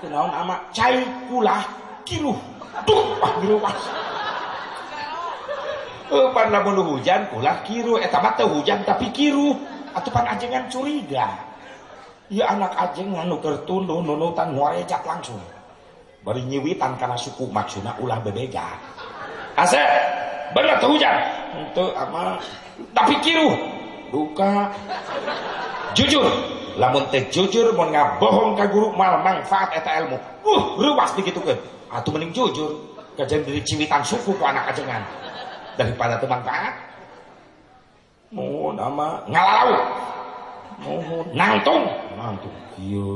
kenaon ama cai kulah kiruh tuh wah giluwas Eh, pan lamun hujan kulah kiru eta mah hujan tapi kiru atuh pan ajengan curiga. Ya anak ajengan nu keur tunduh nunutan ngorecak langsung. Bari nyiwitan karena suku maksudna ulah bebega ase bener tuh hujan itu ama tapi kiru duka. Jujur. Lamun teh jujur mun ngabohong ka guru mal manfaat eta ilmu. Uh ruas digitukeun atuh mending jujur. Kajian diri ciwitan suku ku anak ajengan. Daripada bermanfaat mohon nama ngalalau mohon. Nangtung. Nangtung. Iya.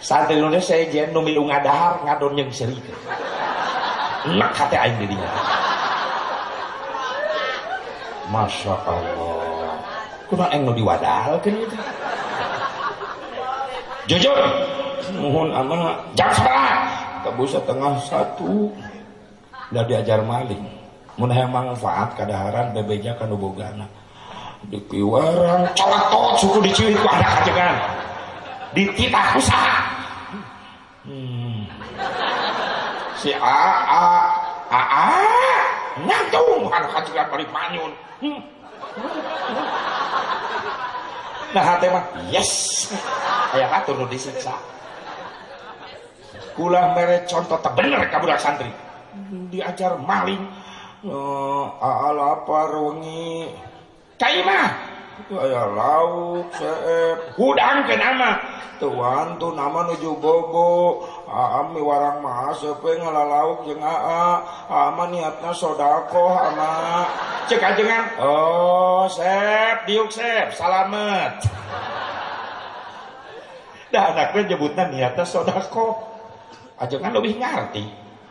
Santri Indonesia saya jen nu milu ngadahar ngadon yang seri enak hati aing dirinya. Masya Allah. Kuna eng nu diwadalkeun itu jujur. Mohon ama jam sebelah kebusa tengah satu. Udah diajar maling. Mun manfaat kadaharan bebeja kan bogana. Di kiwarang colatot suku dicilik ku anak ajengan di titah usaha hmm. Si a a a a. Nyantung anak ajengan balik manyun. Hmm. nah hati mah yes. Ayah atur nu disiksa. Kulah mere contoh tak bener kabudak santri. Diajar maling. Uh, lapar wengi. Cai mah aya lauk hudang ke nama. Tuan tu nama nuju bobo. Ami warang mah sepe lauk jeung aa. Ama niatna sodako ama cek ajengan oh sep diuk sep salamet. Dah anaknya nyebutnya niatnya sodako ajengan lebih ngerti.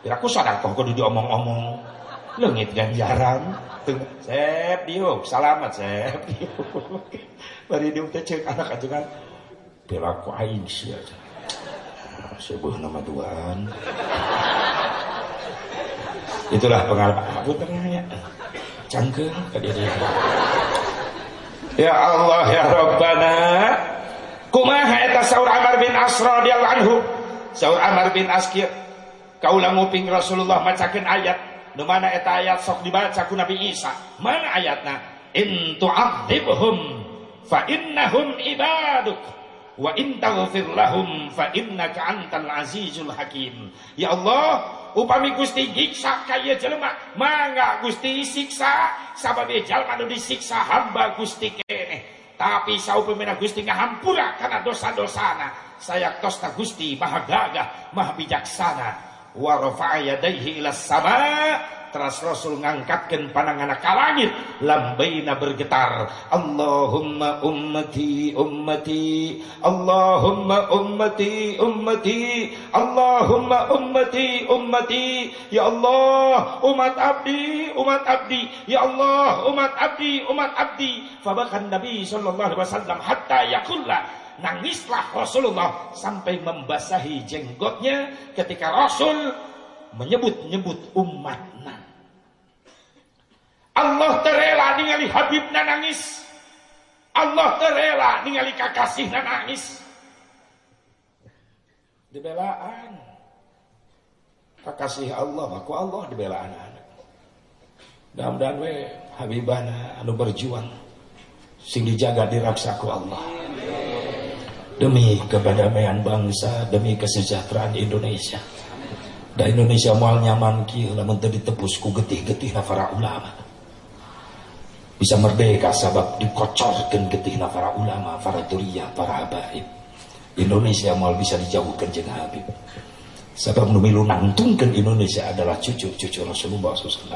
Aku sadar kok kudu diomong-omong lengit ganjaran tuh sep diuk salamat sep. Diuk bari diuk teh cek anak ajengan perilaku aing sia. Sebuah nama Tuhan. Itulah pengalaman. Aku tengahnya cangkeung ka dia ya Allah ya Rabbana. Kumaha eta saur Amar bin Asra radhiyallahu anhu. Saur Amar bin Askir kaulah nguping Rasulullah macakeun ayat nu mana eta ayat sok dibaca ku Nabi Isa? Mana ayatna? In tu'adzibhum fa innahum ibaduk. Wa in taghfir lahum fa innaka antal azizul hakim. Ya Allah upami Gusti nyiksa kaya jelema. Mangga Gusti siksa sabab jalma nu disiksa hamba Gusti kene. Tapi saupamina Gusti ngahampura karena dosa-dosana. Saya tosta Gusti maha gagah maha bijaksana wa rafa'a yadayhi ila sama. Teras Rasul ngangkatkan pandangan ke langit. Lambaina bergetar. Allahumma ummati ummati. Allahumma ummati ummati. Allahumma ummati ummati. Ya Allah umat abdi umat abdi. Ya Allah umat abdi umat abdi. Fabakan Nabi wasallam hatta yakulla nangislah Rasulullah sampai membasahi jenggotnya ketika Rasul menyebut-nyebut umatna Allah terela ningali Habibna nangis. Allah terela ningali kakasihna nangis. Dibelaan. Kakasih Allah aku Allah dibelaan anak. Mudah-mudahan we Habibana anu berjuang. Sing dijaga diraksaku Allah demi keberdamaian bangsa demi kesejahteraan Indonesia da Indonesia moal nyaman kieu lamun teu ditebus ku getih-getih para ulama bisa merdeka sabab dikocorkan getihna para ulama, para duriya, para habaib. Indonesia mal bisa dijauhkan jeung Habib. Sebab nu Indonesia adalah cucu-cucu Rasulullah SAW.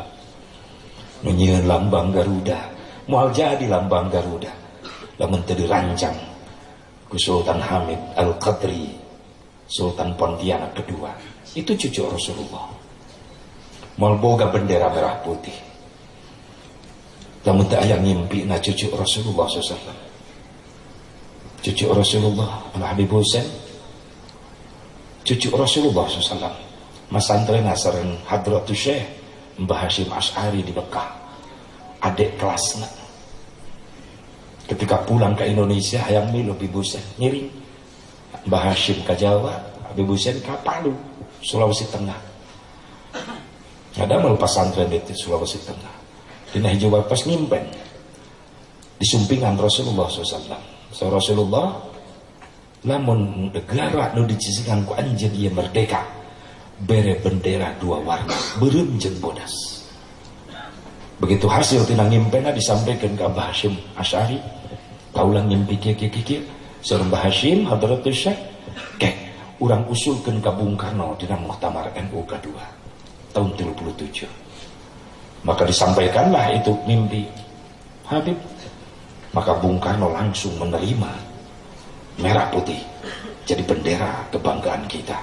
Nu lambang Garuda, moal jadi lambang Garuda. Lamun teu dirancang ku Sultan Hamid Al-Qadri, Sultan Pontianak kedua. Itu cucu Rasulullah. Mal boga bendera merah putih. Namun tak ayah mimpi na cucu Rasulullah SAW cucu Rasulullah Al Habib Hussein. Cucu Rasulullah SAW Mas Antrena sering Hadratus Syekh Mbah Hashim Ash'ari di Mekah. Adik kelasnya ketika pulang ke Indonesia hayang milu Habib Hussein ngiring. Mbah Hashim ke Jawa Habib Hussein ke Palu Sulawesi Tengah. Ada melepas santren di Sulawesi Tengah. Di hijau pas nyimpen. Di sumpingan Rasulullah SAW so Rasulullah namun negara nu dicisikan ku anjir dia merdeka bere bendera dua warna berunjeng bodas Begitu hasil tinang ngimpena disampaikan ke Mbah Hashim Asyari. Kaulah ngimpi kiki. Seorang Mbah Hashim Hadratul Syekh. Kek, orang usulkan ke Bung Karno di Muktamar NU kedua. Tahun 37. Maka disampaikanlah itu mimpi Habib. Maka Bung Karno langsung menerima merah putih jadi bendera kebanggaan kita.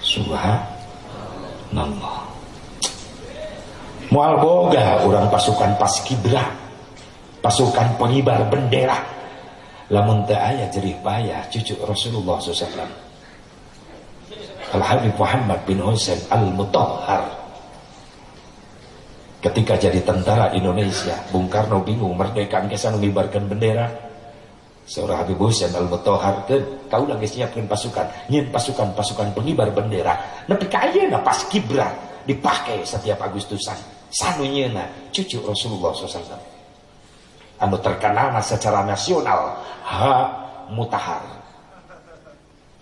Subhanallah. Mual boga orang pasukan paskibra pasukan pengibar bendera. Lamun teu aya jerih payah cucu Rasulullah SAW Al Habib Muhammad bin Husain Al Mutahhar ketika jadi tentara Indonesia Bung Karno bingung merdeka kesan mengibarkan bendera. Seorang Habib Husain Al Mutahhar kan kau lagi siapkan pasukan? Nyin pasukan pasukan pengibar bendera. Tapi kaya na pas kibra dipakai setiap Agustusan sanunyena cucu Rasulullah SAW anu terkenal secara nasional hak mutahar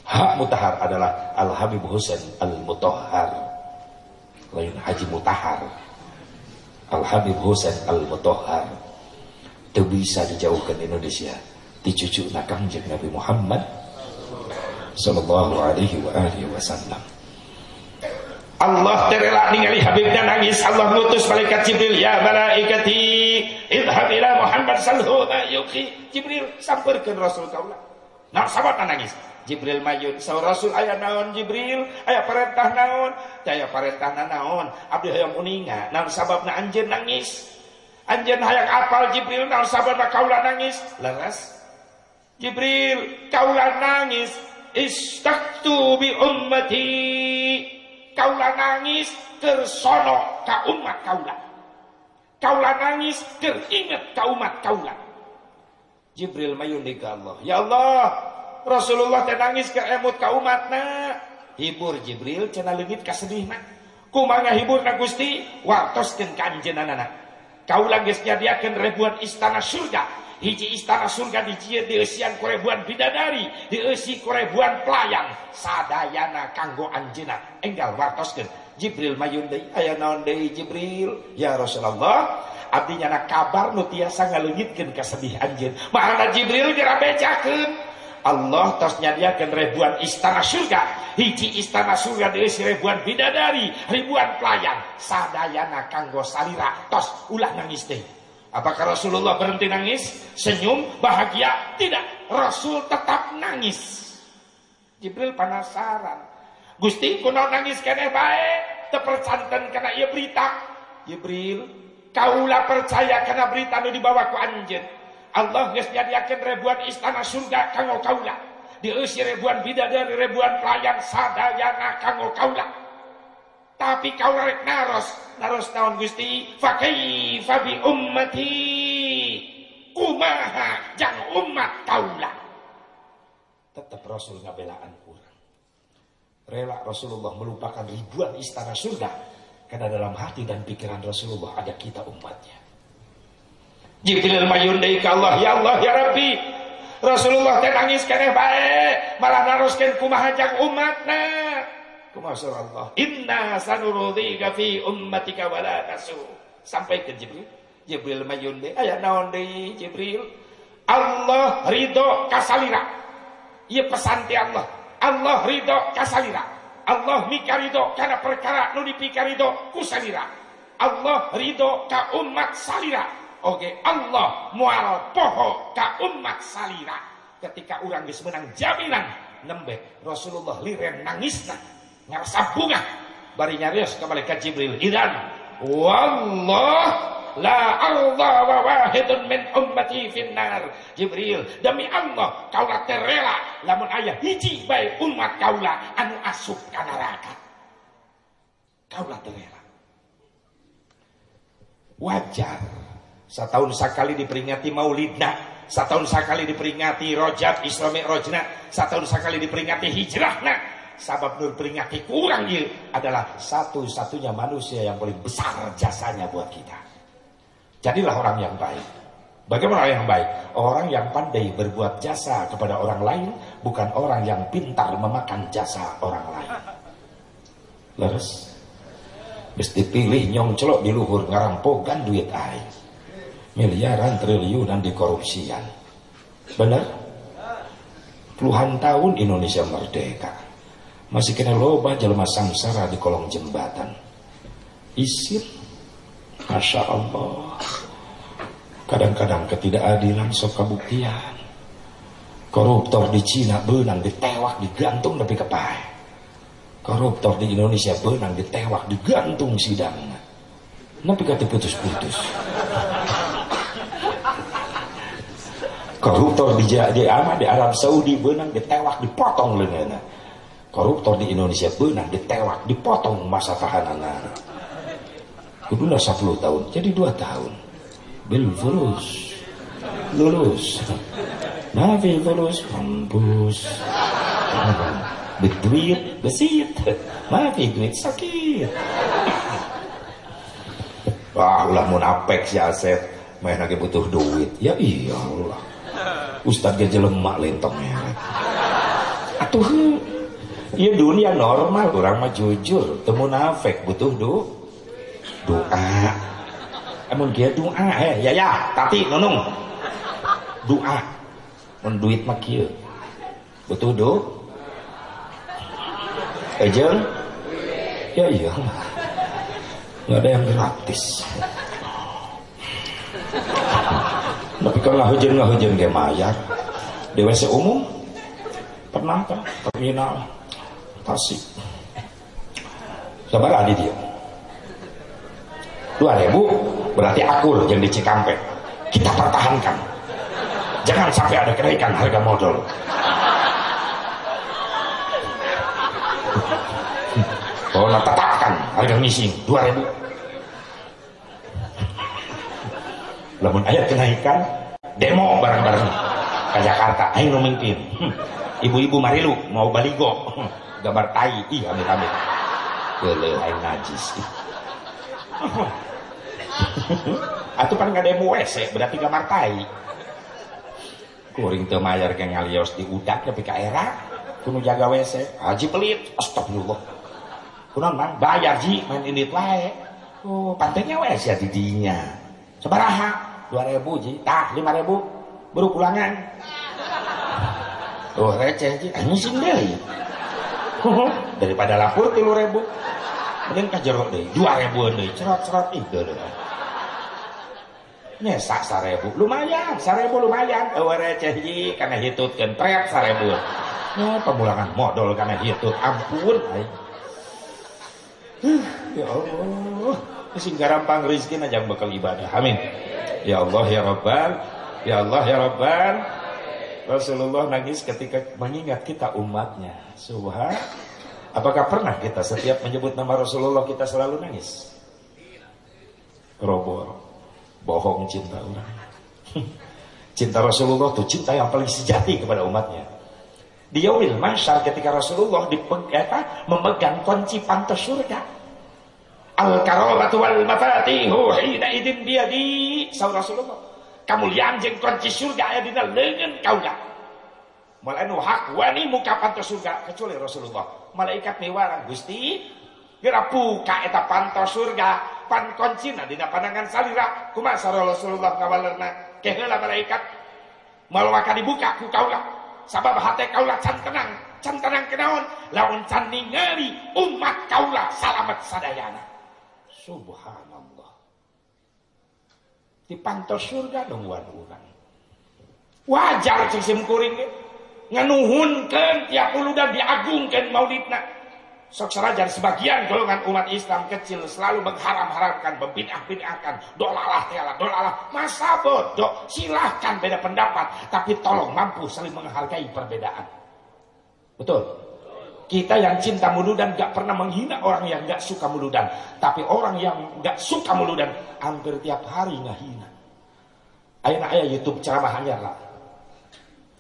hak mutahar adalah Al Habib Husain Al Mutahar lain Haji Mutahar Al Habib Husain Al Mutahar itu bisa dijauhkan Indonesia. Dicucu nakang Nabi Muhammad sallallahu alaihi wa alihi wasallam Allah terela ningali Habibnya nangis. Allah ngutus malaikat Jibril ya malaikati idhab ila Muhammad sallallahu alaihi Jibril samperkeun Rasul kaula nah sahabat nangis. Jibril mayun saur Rasul aya naon Jibril? Aya perintah naon? Aya perintah naon? Abdi hayang uninga. Naon sababna anjeun nangis. Anjeun hayang apal Jibril? Naon sababna kaula nangis. Leres. Jibril kaula nangis. Istaktu bi ummati kaulah nangis tersono ka umat kaulah nangis teringat ka umat Jibril mayun Allah. Ya Allah Rasulullah teh nangis ke emut ka umatna hibur Jibril cenah leungit ka sedihna kumaha hibur na Gusti wartoskeun ka anjeunna kaulah geus nyadiakeun ribuan istana surga hiji istana surga dijieun dieusian kurebuan bidadari dieusi kurebuan pelayan sadayana kanggo anjeunna enggal wartoskeun. Jibril mayun deui aya naon Jibril? Ya Rasulullah abdi nyana kabar nu tiasa ngaleungitkeun ka sedih anjeun. Mahana Jibril geura Allah tos nyadiakeun ribuan istana surga. Hiji istana surga dieusi ribuan bidadari ribuan pelayan sadayana kanggo salira. Tos ulah nangis deui Apakah Rasulullah berhenti nangis? Senyum? Bahagia? Tidak. Rasul tetap nangis. Jibril penasaran. Gusti kuno nangis kene baik. Tepercanten karena ia berita. Jibril. Kaulah percaya karena berita nu dibawa ku anjen. Allah geus nyadiakeun ribuan istana surga kanggo kaula. Dieusi ribuan bidadari ribuan pelayan sadayana kanggo kaula. Tapi kaula rek naros naros naon Gusti fa kaifa bi ummati. Kumaha jang umat kaula tetap Rasul ngabelaan kurang. Rela Rasulullah melupakan ribuan istana surga karena dalam hati dan pikiran Rasulullah ada kita umatnya. Jibril mayun deui ka Allah ya Allah ya Rabbi Rasulullah teh nangis keneh bae malah naroskeun kumaha jang umatna Masya Allah. Inna sanurudika fi ummatika wala tasu. Sampai ke Jibril. Jibril mayun deh. Ayah naon deh Jibril. Allah ridho kasalira. Iya pesan ti Allah. Allah ridho kasalira. Allah mika ridho karena perkara nu dipika ridho kusalira. Allah ridho ka umat salira. Oke, Allah mual poho ka umat salira. Ketika orang geus menang jaminan nembe Rasulullah liren nangisna ngerasa bunga. Bari nyarios ke malaikat Jibril. Idan. Wallah la Allah wa wahidun min ummati finnar. Jibril demi Allah kaulah terela. Lamun ayah hiji baik umat kaulah anu asup ka neraka. Kaulah terela. Wajar. Setahun sekali diperingati maulidna. Setahun sekali diperingati rojab islami rojna. Setahun sekali diperingati hijrah nah sabab nur peringati kurang ya adalah satu-satunya manusia yang paling besar jasanya buat kita. Jadilah orang yang baik. Bagaimana orang yang baik? Orang yang pandai berbuat jasa kepada orang lain bukan orang yang pintar memakan jasa orang lain. Leres. Mesti pilih nyong celok di luhur ngarampogan duit air miliaran triliunan di korupsian. Benar puluhan tahun Indonesia merdeka masih kena loba jelma samsara di kolong jembatan. Isir. Masya Allah. Kadang-kadang ketidakadilan sok kabuktian. Koruptor di Cina benang ditewak digantung tapi kepai. Koruptor di Indonesia benang ditewak digantung sidang. Tapi kata putus-putus. Koruptor di, di, di Arab Saudi benang ditewak dipotong lengan koruptor di Indonesia benang ditewak dipotong masa tahanan kudu 10 tahun jadi 2 tahun. Bil lulus. Lulus Nabi lulus mampus. Duit besit. Nabi duit sakit. Wah, ulah munafik si Asep. Main lagi butuh duit. Ya iya Allah Ustadz gajah lemak lentong merek atuh Iya dunia normal orang mah jujur. Temu nafek butuh do doa. Amun kia doa eh ya ya tati nunung. Doa. Mun duit mah kieu. Butuh do Ejeng ya iya. Nggak ada yang gratis. Tapi kalau hujan nggak hujan gak mayar di WC umum pernah kan terminal Tasik. Sabar di dia. Dua ribu berarti akur yang di Cikampek. Kita pertahankan. Jangan sampai ada kenaikan harga modal. Oh, nah tetapkan harga missing dua ribu. Namun ayat kenaikan demo barang-barang ke Jakarta. Ayo memimpin. Hmm. Ibu-ibu marilu mau baligo. Gambar tai ih amit-amit gele aing najis. Atau kan gak ada WC berarti gambar tai. Kuring teu mayar ke ngalios di udak tapi ka era kudu jaga WC haji pelit astagfirullah. Kunaon man bayar ji main ini wae oh pantainya WC di dinya sabaraha 2000 ji. Tah 5000 baru pulangan oh receh ji anjing deui daripada lapor tilu ribu. Mending kajerok deh. dua ribu deh. Cerot cerot itu deh. Nyesak sarebu lumayan sarebu lumayan. Ewe receh ji karena hitut kentret sarebu ya pemulangan modal karena hitut. Ampun ay. ya Allah. Sing garampang rizki najang bakal ibadah. Amin. Ya Allah ya Rabbal. Ya Allah ya Rabbal Rasulullah nangis ketika mengingat kita umatnya. Subhan. Apakah pernah kita setiap menyebut nama Rasulullah kita selalu nangis? Robor. Bohong cinta orang. cinta Rasulullah itu cinta yang paling sejati kepada umatnya. Di Yaumil Masyar ketika Rasulullah dipegata, memegang kunci pantas surga. Al-karamatu wal mafatihu hina idin biadi. Saudara Rasulullah kamuliaan jeung kunci surga aya dina leungeun kaula Mulai nu hak wani muka pantos surga kecuali Rasulullah. Malaikat miwarang Gusti geura buka eta pantos surga. Pan kuncina dina pandangan salira. Kumaha Rasulullah kawalerna keheula malaikat malawaka dibuka ku kaula sabab hate kaula can tenang can tenang kenaon lawan can ningali umat kaula salamet sadayana. Subhanallah dipantos surga dong wan urang wajar cek simkuring nganuhunkan tiap dan diagungkan maulidna. Sok serajan sebagian golongan umat Islam kecil selalu mengharam-haramkan membid'ah-bid'ahkan. Dolalah tiala dolalah masa bodoh? Silahkan beda pendapat. Tapi tolong mampu saling menghargai perbedaan. Betul kita yang cinta muludan gak pernah menghina orang yang gak suka muludan tapi orang yang gak suka muludan hampir tiap hari ngahina Ayo ayah YouTube ceramah hanya lah.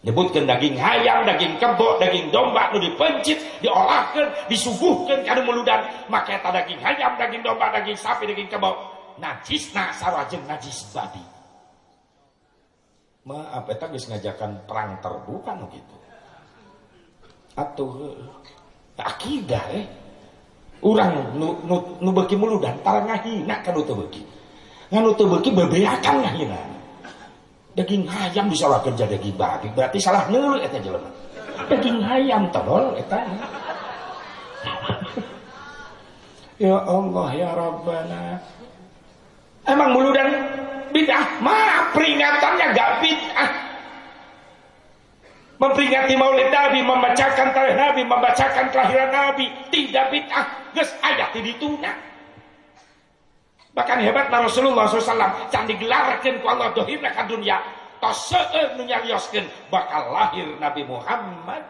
Nyebutkan daging hayam, daging kebo, daging domba nu dipencit, diolahkan, disuguhkan kada meludan. Maka eta daging hayam, daging domba, daging sapi, daging kebo. Najis na sarajeng najis babi. Maaf, eta geus ngajakan perang terbuka nu gitu. Atuh akidah eh. Urang nu nu, nu beuki muludan tara ngahina kanu teu beuki. Nganu teu beuki bebeakan ngahina. Daging ayam disalah kerja daging babi berarti salah nul eta jelema. Daging ayam tolol eta. Ya Allah ya Rabbana. Emang mulu dan bid'ah ma peringatannya gak bid'ah memperingati maulid Nabi membacakan tarikh Nabi membacakan kelahiran Nabi. Tidak bid'ah. Geus ayat dituna. Bahkan hebat Rasulullah SAW can digelarkan ku Allah dohirna ka dunia. Tos seueur nu nyarioskeun bakal lahir Nabi Muhammad.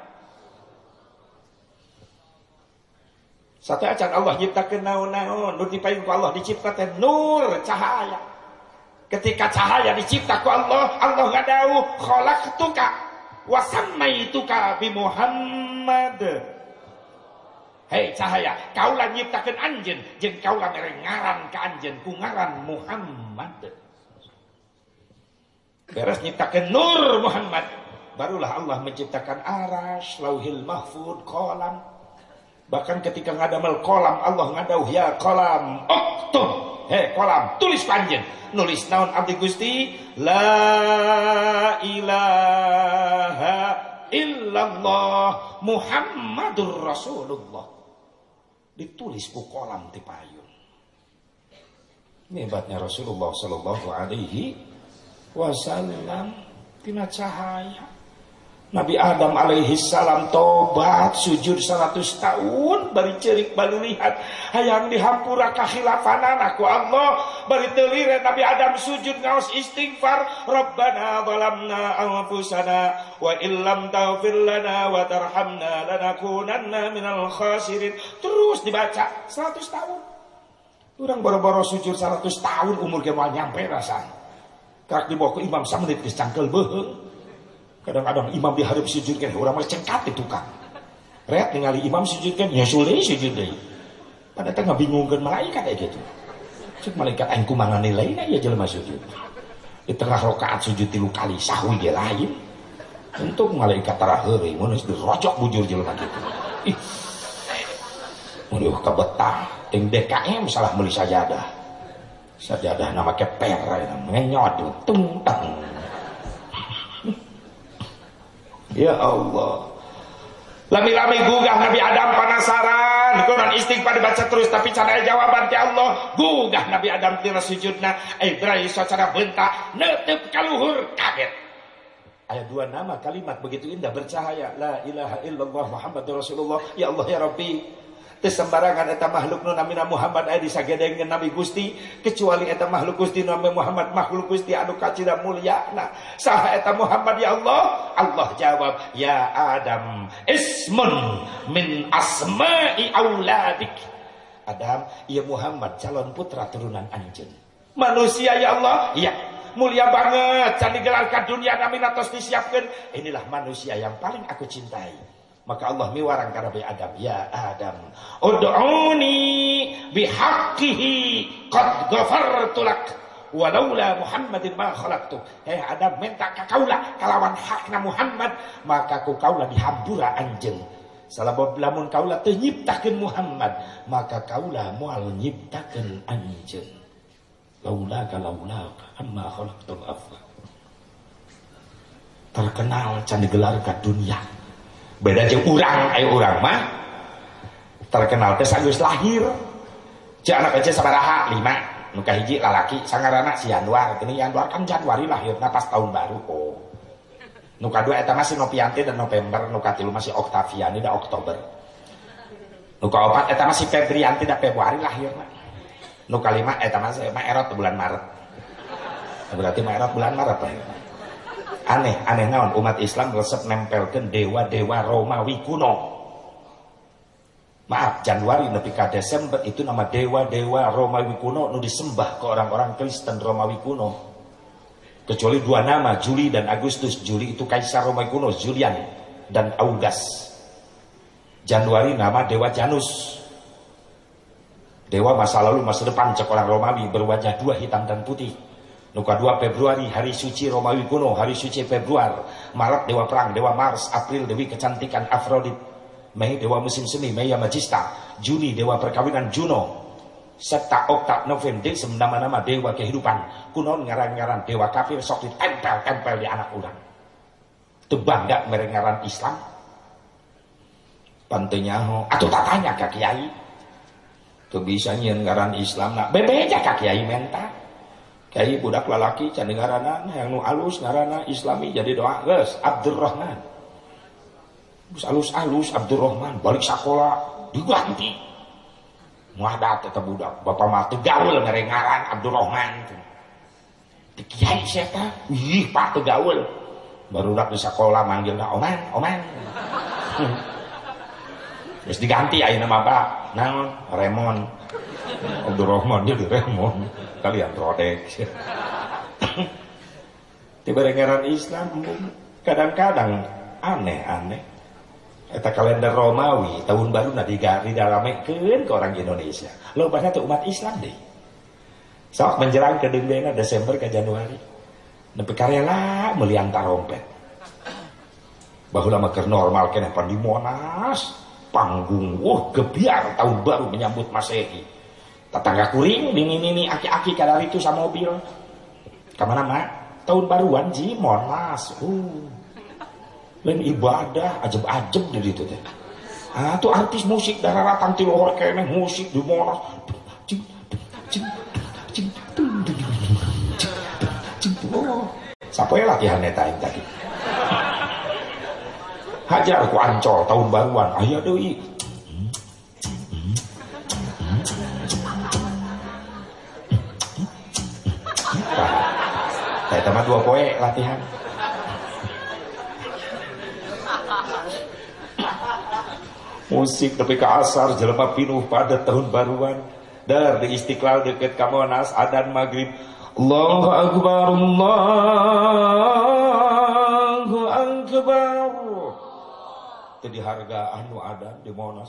Satu acan Allah nyiptakeun naon-naon. Nu dipaing ku Allah dicipta teh nur cahaya. Ketika cahaya dicipta ku Allah Allah ngadau khalaqtuka wa sammaituka bi Muhammad Hei cahaya, kaulah nyiptakan anjen, jeng kaulah mere ngaran ke anjen, ku ngaran Muhammad. Beres nyiptakan Nur Muhammad, barulah Allah menciptakan aras, lauhil mahfud, kolam. Bahkan ketika ngadamel kolam, Allah ngadau ya kolam, oktub. Hei kolam, tulis panjen. Nulis naon abdi gusti, la ilaha illallah Muhammadur Rasulullah ditulis ku kolam di payung. Hebatnya Rasulullah Shallallahu Alaihi Wasallam tina cahaya. Nabi Adam alaihi salam tobat sujud 100 tahun bari cerik baru lihat. Hayang dihampura kahilafanan aku Allah. Bari telire Nabi Adam sujud ngaos istighfar. Rabbana zalamna anfusana wa illam taghfir lana wa tarhamna lanakunanna minal khasirin. Terus dibaca 100 tahun. Orang baru-baru sujud 100 tahun umur ke nyampe rasanya. Kak dibawa ke imam menit ke cangkel kadang-kadang imam diharap sujudkan orang mah cengkat itu kan Rehat ningali imam sujudkan ya sulit sujud deh pada tengah bingungkan malaikat kayak gitu. Cek malaikat aing kumangan nilainya ya jelema sujud di tengah rokaat sujud tilu kali sahwi dia lain. Untuk malaikat taraheri mun geus dirojok bujur jelema gitu ih. Waduh kebetah. Yang DKM salah beli sajadah. Sajadah nama keper Ngenyot Tung tang Ya Allah. Lami-lami gugah Nabi Adam penasaran. Quran istighfar dibaca terus tapi cara jawaban ti Allah. Gugah Nabi Adam tina sujudna. Ibrahim secara bentak netep kaluhur kaget. Ayat dua nama kalimat begitu indah bercahaya. La ilaha illallah Muhammad Rasulullah. Ya Allah ya Rabbi. Sembarangan eta makhluk nu namina Muhammad aya disagedengeun Nabi Gusti kecuali eta makhluk Gusti nu Muhammad makhluk Gusti anu kacira mulyana. Saha eta Muhammad ya Allah? Allah jawab, "Ya Adam, ismun min asma'i auladik." Adam, ya Muhammad calon putra turunan anjeun. Manusia ya Allah? Iya. Mulia banget, can digelarkan dunia namina tos disiapkeun. Inilah manusia yang paling aku cintai. Maka Allah miwarang karena bi Adam, ya Adam, ud'uni bihaqqihi qad ghafartu lak walaula Muhammadin ma khalaqtu. Hei Adam minta ka kaula kalawan hakna Muhammad maka ku kaula dihampura anjeun. Salabab lamun kaula teu nyiptakeun Muhammad maka kaula moal nyiptakeun anjeun. Laula ka laula amma khalaqtul afla. Terkenal can digelar ka dunia beda aja urang ayo urang mah. Terkenal teh sageus lahir. Cek anak kecil sabaraha lima. Nuka hiji lalaki sangarana si Anwar. Ini Anwar kan Januari lahirna pas tahun baru. Oh. Nuka dua eta masih Nopianti dan November nuka tilu masih Oktaviani dan Oktober. Nuka opat eta masih Febrianti dan Februari lahirna. Nuka lima eta masih Maerot bulan Maret. Berarti Maerot bulan Maret. lahirna aneh aneh naon umat Islam resep nempelkan dewa-dewa Romawi kuno maaf Januari nepi ka Desember itu nama dewa-dewa Romawi kuno nu disembah ke orang-orang Kristen Romawi kuno kecuali dua nama Juli dan Agustus. Juli itu Kaisar Romawi kuno Julian dan Augas Januari nama Dewa Janus. Dewa masa lalu masa depan cek orang Romawi berwajah dua hitam dan putih Nuka 2 Februari hari suci Romawi kuno hari suci Februari Maret Dewa Perang Dewa Mars April Dewi Kecantikan Afrodit. Mei Dewa Musim Semi Mei Magista Juni Dewa Perkawinan Juno. Serta oktak noven de nama-nama dewa kehidupan. Kunon ngaran-ngaran dewa kafir sok ditempel-tempel di anak orang tebang gak merengaran Islam? Pantenya atau tak tanya ke kiai? Tuh bisa ngaran Islam nak bebe aja ke kiai menta kiai budak lalaki can ngaranan yang nu alus ngarana islami jadi doa guys Abdurrahman alus-alus Abdurrahman balik sekolah diganti Muhadat tetap budak. Bapak mah tegaul ngerengaran Abdurrahman. Di kiai siapa? Ih, Pak tegaul. Baru dak di sekolah manggilnya Oman, Oman. Terus diganti ayo nama Pak. Naon? Remon. Abdurrahman jadi Remon. Kalian rodek. Tiba rengaran Islam kadang-kadang aneh-aneh Eta kalender Romawi tahun baru nanti gari diramekeun ke orang Indonesia. Lo banyak tuh umat Islam deh. Sok menjelang ke dendena Desember ke Januari. Nepi karela meliang tarompet. Bahula maker normal kena pan di Monas. Panggung, wah gebiar tahun baru menyambut Masehi. Tetangga kuring dingin ini aki-aki kadar itu sama mobil. Ke mana mak? Tahun baruan ji Monas. Uh. Lain ibadah ajeb-ajeb di itu teh ah tuh artis musik darah ratang ti lohor musik di monas Siapa ya latihan neta tadi? Hajar ku ancol tahun baruan. Ayo doi Teman dua poe latihan. Musik tapi ke asar jelema pinuh pada tahun baruan. Dar di istiqlal deket kamonas adan maghrib. Allahu Akbar Allahu Akbar. Jadi harga anu adan di monas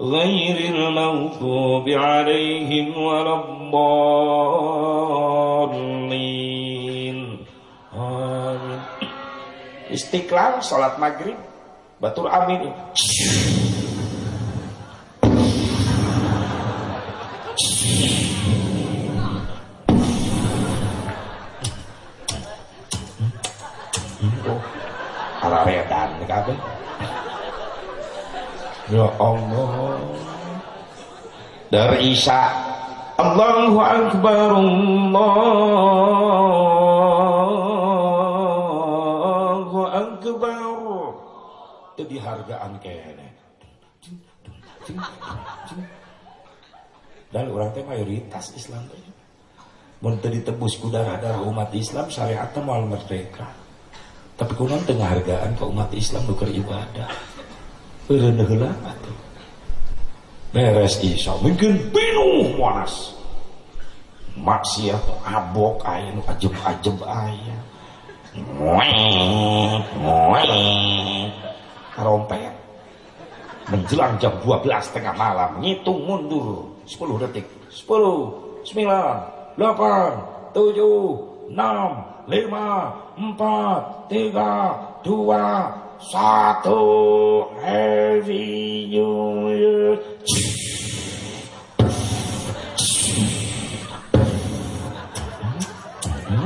غير المغضوب عليهم ولا الضالين آمين Istiqlal salat maghrib batur amin Oh, araredan kabeh. Ya Allah. Dari Isa. Allahu Akbar Allahu Akbar. Itu dihargaan kayaknya dan orang teh mayoritas Islam teu ditebus ku darah-darah umat Islam syariat moal merdeka. Tapi kunaon teu hargaan ke umat Islam nu ibadah. Beres isya mungkin pinuh monas. Maksiat abok aya nu ajeb-ajeb aya. Ngoek, ngoek. Karompet. Menjelang jam 12 tengah malam, ngitung mundur 10 detik. 10, 9, 8, 7, 6, 5, 4, 3, 2, satu Happy New Year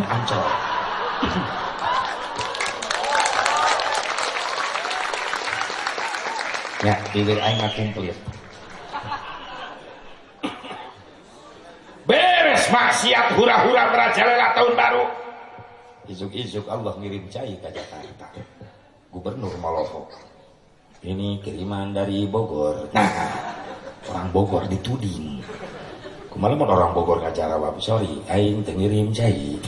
Ancol Ya, bibir aing mah kumplit. Beres maksiat hura-hura merajalela tahun baru. Isuk-isuk Allah ngirim cai ke Jakarta. Gubernur Malopo. Ini kiriman dari Bogor. Nah, orang Bogor dituding. Kemarin orang Bogor gak jawab, sorry, aing tengirim cai.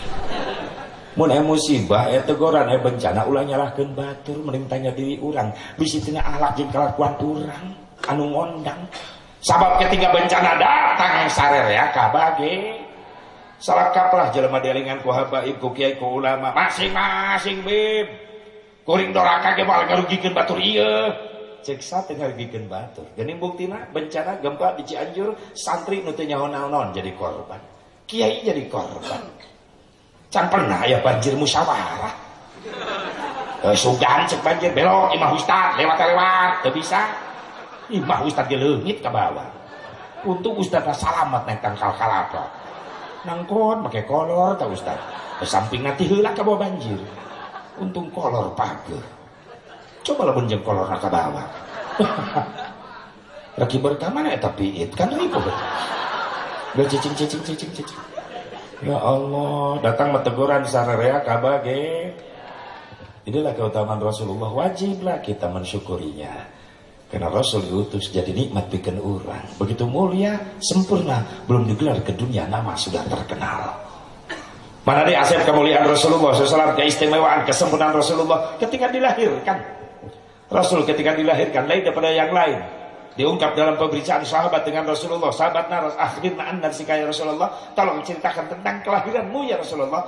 Mun aya musibah aya teguran aya bencana ulah nyalahkeun batur mending tanya diri urang bisi tina alak jeung kelakuan urang anu ngondang sabab ketika bencana datang sarer ya kabage salakaplah jelema delingan ku habaib ku kiai ku ulama masing-masing bib kuring doraka ge moal ngarugikeun batur ieu cek sate ngarugikeun batur geuning buktina bencana gempa di Cianjur santri nu teu nyaho-naon jadi korban kiai jadi korban Can pernah ya banjir musyawarah. Eh, sugan cek banjir belok imah ustad lewat-lewat teu bisa. Imah ustad ge leungit ka bawah. Untuk ustadna salamat naik tangkal kalapa. Nangkon make kolor ta ustad. Samping nanti heula ka bawah banjir. Untung kolor page. Coba lah kolor ka bawah. Lagi berkamana eta piit kan ibu. Gak cicing cicing cicing cicing. Ya Allah, datang meteguran sararea kabage. Inilah keutamaan Rasulullah, wajiblah kita mensyukurinya. Karena Rasul diutus jadi nikmat bikin orang. Begitu mulia, sempurna, belum digelar ke dunia, nama sudah terkenal. Mana di asep kemuliaan Rasulullah SAW, keistimewaan, kesempurnaan Rasulullah ketika dilahirkan. Rasul ketika dilahirkan lain daripada yang lain. Diungkap dalam pemberitaan sahabat dengan Rasulullah sahabat naras akhirnya anda kaya Rasulullah. Tolong ceritakan tentang kelahiranmu ya Rasulullah.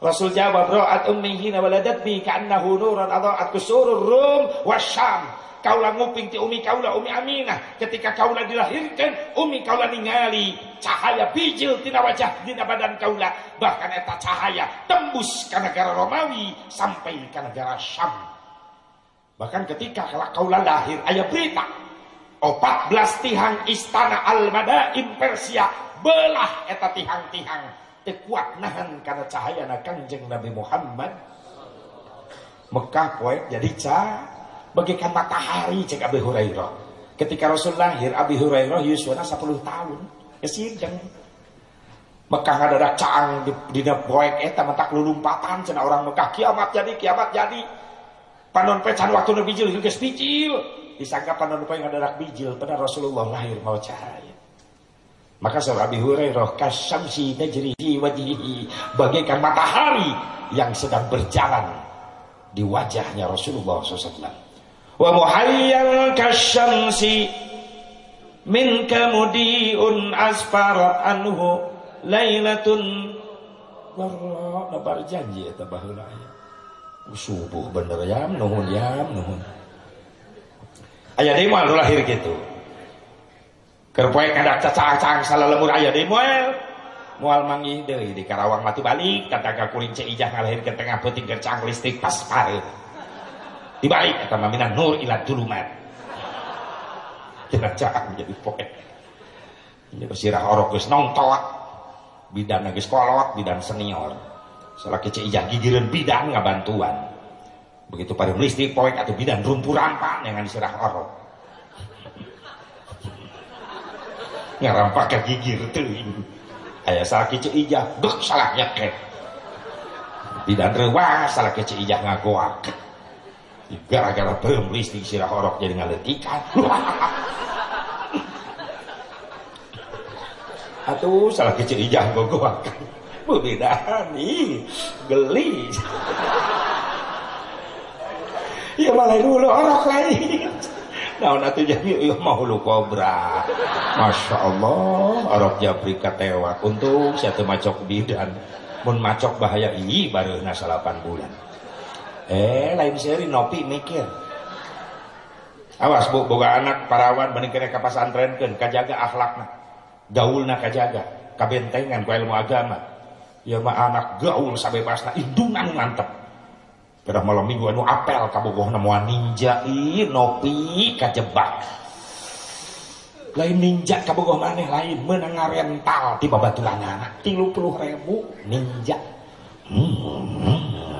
Rasul jawab ra'at ummihi waladatni ka'annahu nuran adha'at kusurur rum wasyam kaulah nguping ti umi kaulah umi aminah. Ketika kaulah dilahirkan umi kaulah ningali cahaya bijil tina wajah dina badan kaulah. Bahkan eta cahaya tembus ke negara Romawi sampai ke negara Syam. Bahkan ketika kaulah lahir ayah berita 14 tihang istana Al-Madain Persia belah eta tihang-tihang. Tekuat nahan karena cahaya kanjeng Nabi Muhammad. Mekah poe jadi cah bagaikan matahari cek Abi Hurairah. Ketika Rasul lahir Abi Hurairah yuswana 10 tahun. Kesideng Mekah ada caang di dina poek eta mata lulumpatan cenah orang Mekah. Kiamat jadi kiamat jadi. Panon pecan waktu Nabi Jil geus picil disangka panon ada rak bijil pada Rasulullah lahir mau cahaya. Maka sahabat Abi Hurairah kasyamsi najri fi wajhihi. Bagaikan matahari yang sedang berjalan di wajahnya Rasulullah SAW wa muhayyal kasyamsi min kamudiun asfarat anhu lailatun warna nabar janji eta baheula subuh bener ya nuhun ya nuhun. Ayah demo lu lahir gitu. Kerpoe kada cacang-cacang salah lemur ayah demo mual mangi deui di Karawang matu balik kata kuring ijah ke tengah peuting gercang listrik pas pare dibalik kata mamina nur ila dulumat. Cang jadi poe ini sirah orok geus nongtot bidan geus kolot bidan senior. Salah kece ijah gigireun bidan ngabantuan begitu pada listrik poek atau bidan rumpu rampak dengan diserah orok ke gigir tuh. Ayah salah kece ijah duk salah nyeket bidan rewah salah kece ijah ngagoak gara-gara belum listrik sirah orok jadi ngaletikan atau salah kece ijah gogoak berbeda nih. Geli. Ya malah dulu orang lain nah nanti jadi ya mau lu kobra. Masya Allah orang jabri katewak untuk satu macok bidan. Mun macok bahaya iyi baru nasa 8 bulan eh lain seri nopi mikir. Awas bu boga anak parawan meningkatnya ke pesantren kan kajaga akhlakna. Gaulna kajaga kabentengan ku ilmu agama. Ya mah anak gaul sabebasna indungan mantep. Kada malam minggu anu apel kabogohna moal ninja i nopi kajebak. Lain ninja kabogoh maneh lain menang ngarental di babaturanana tilu puluh ribu ninja. Hmm,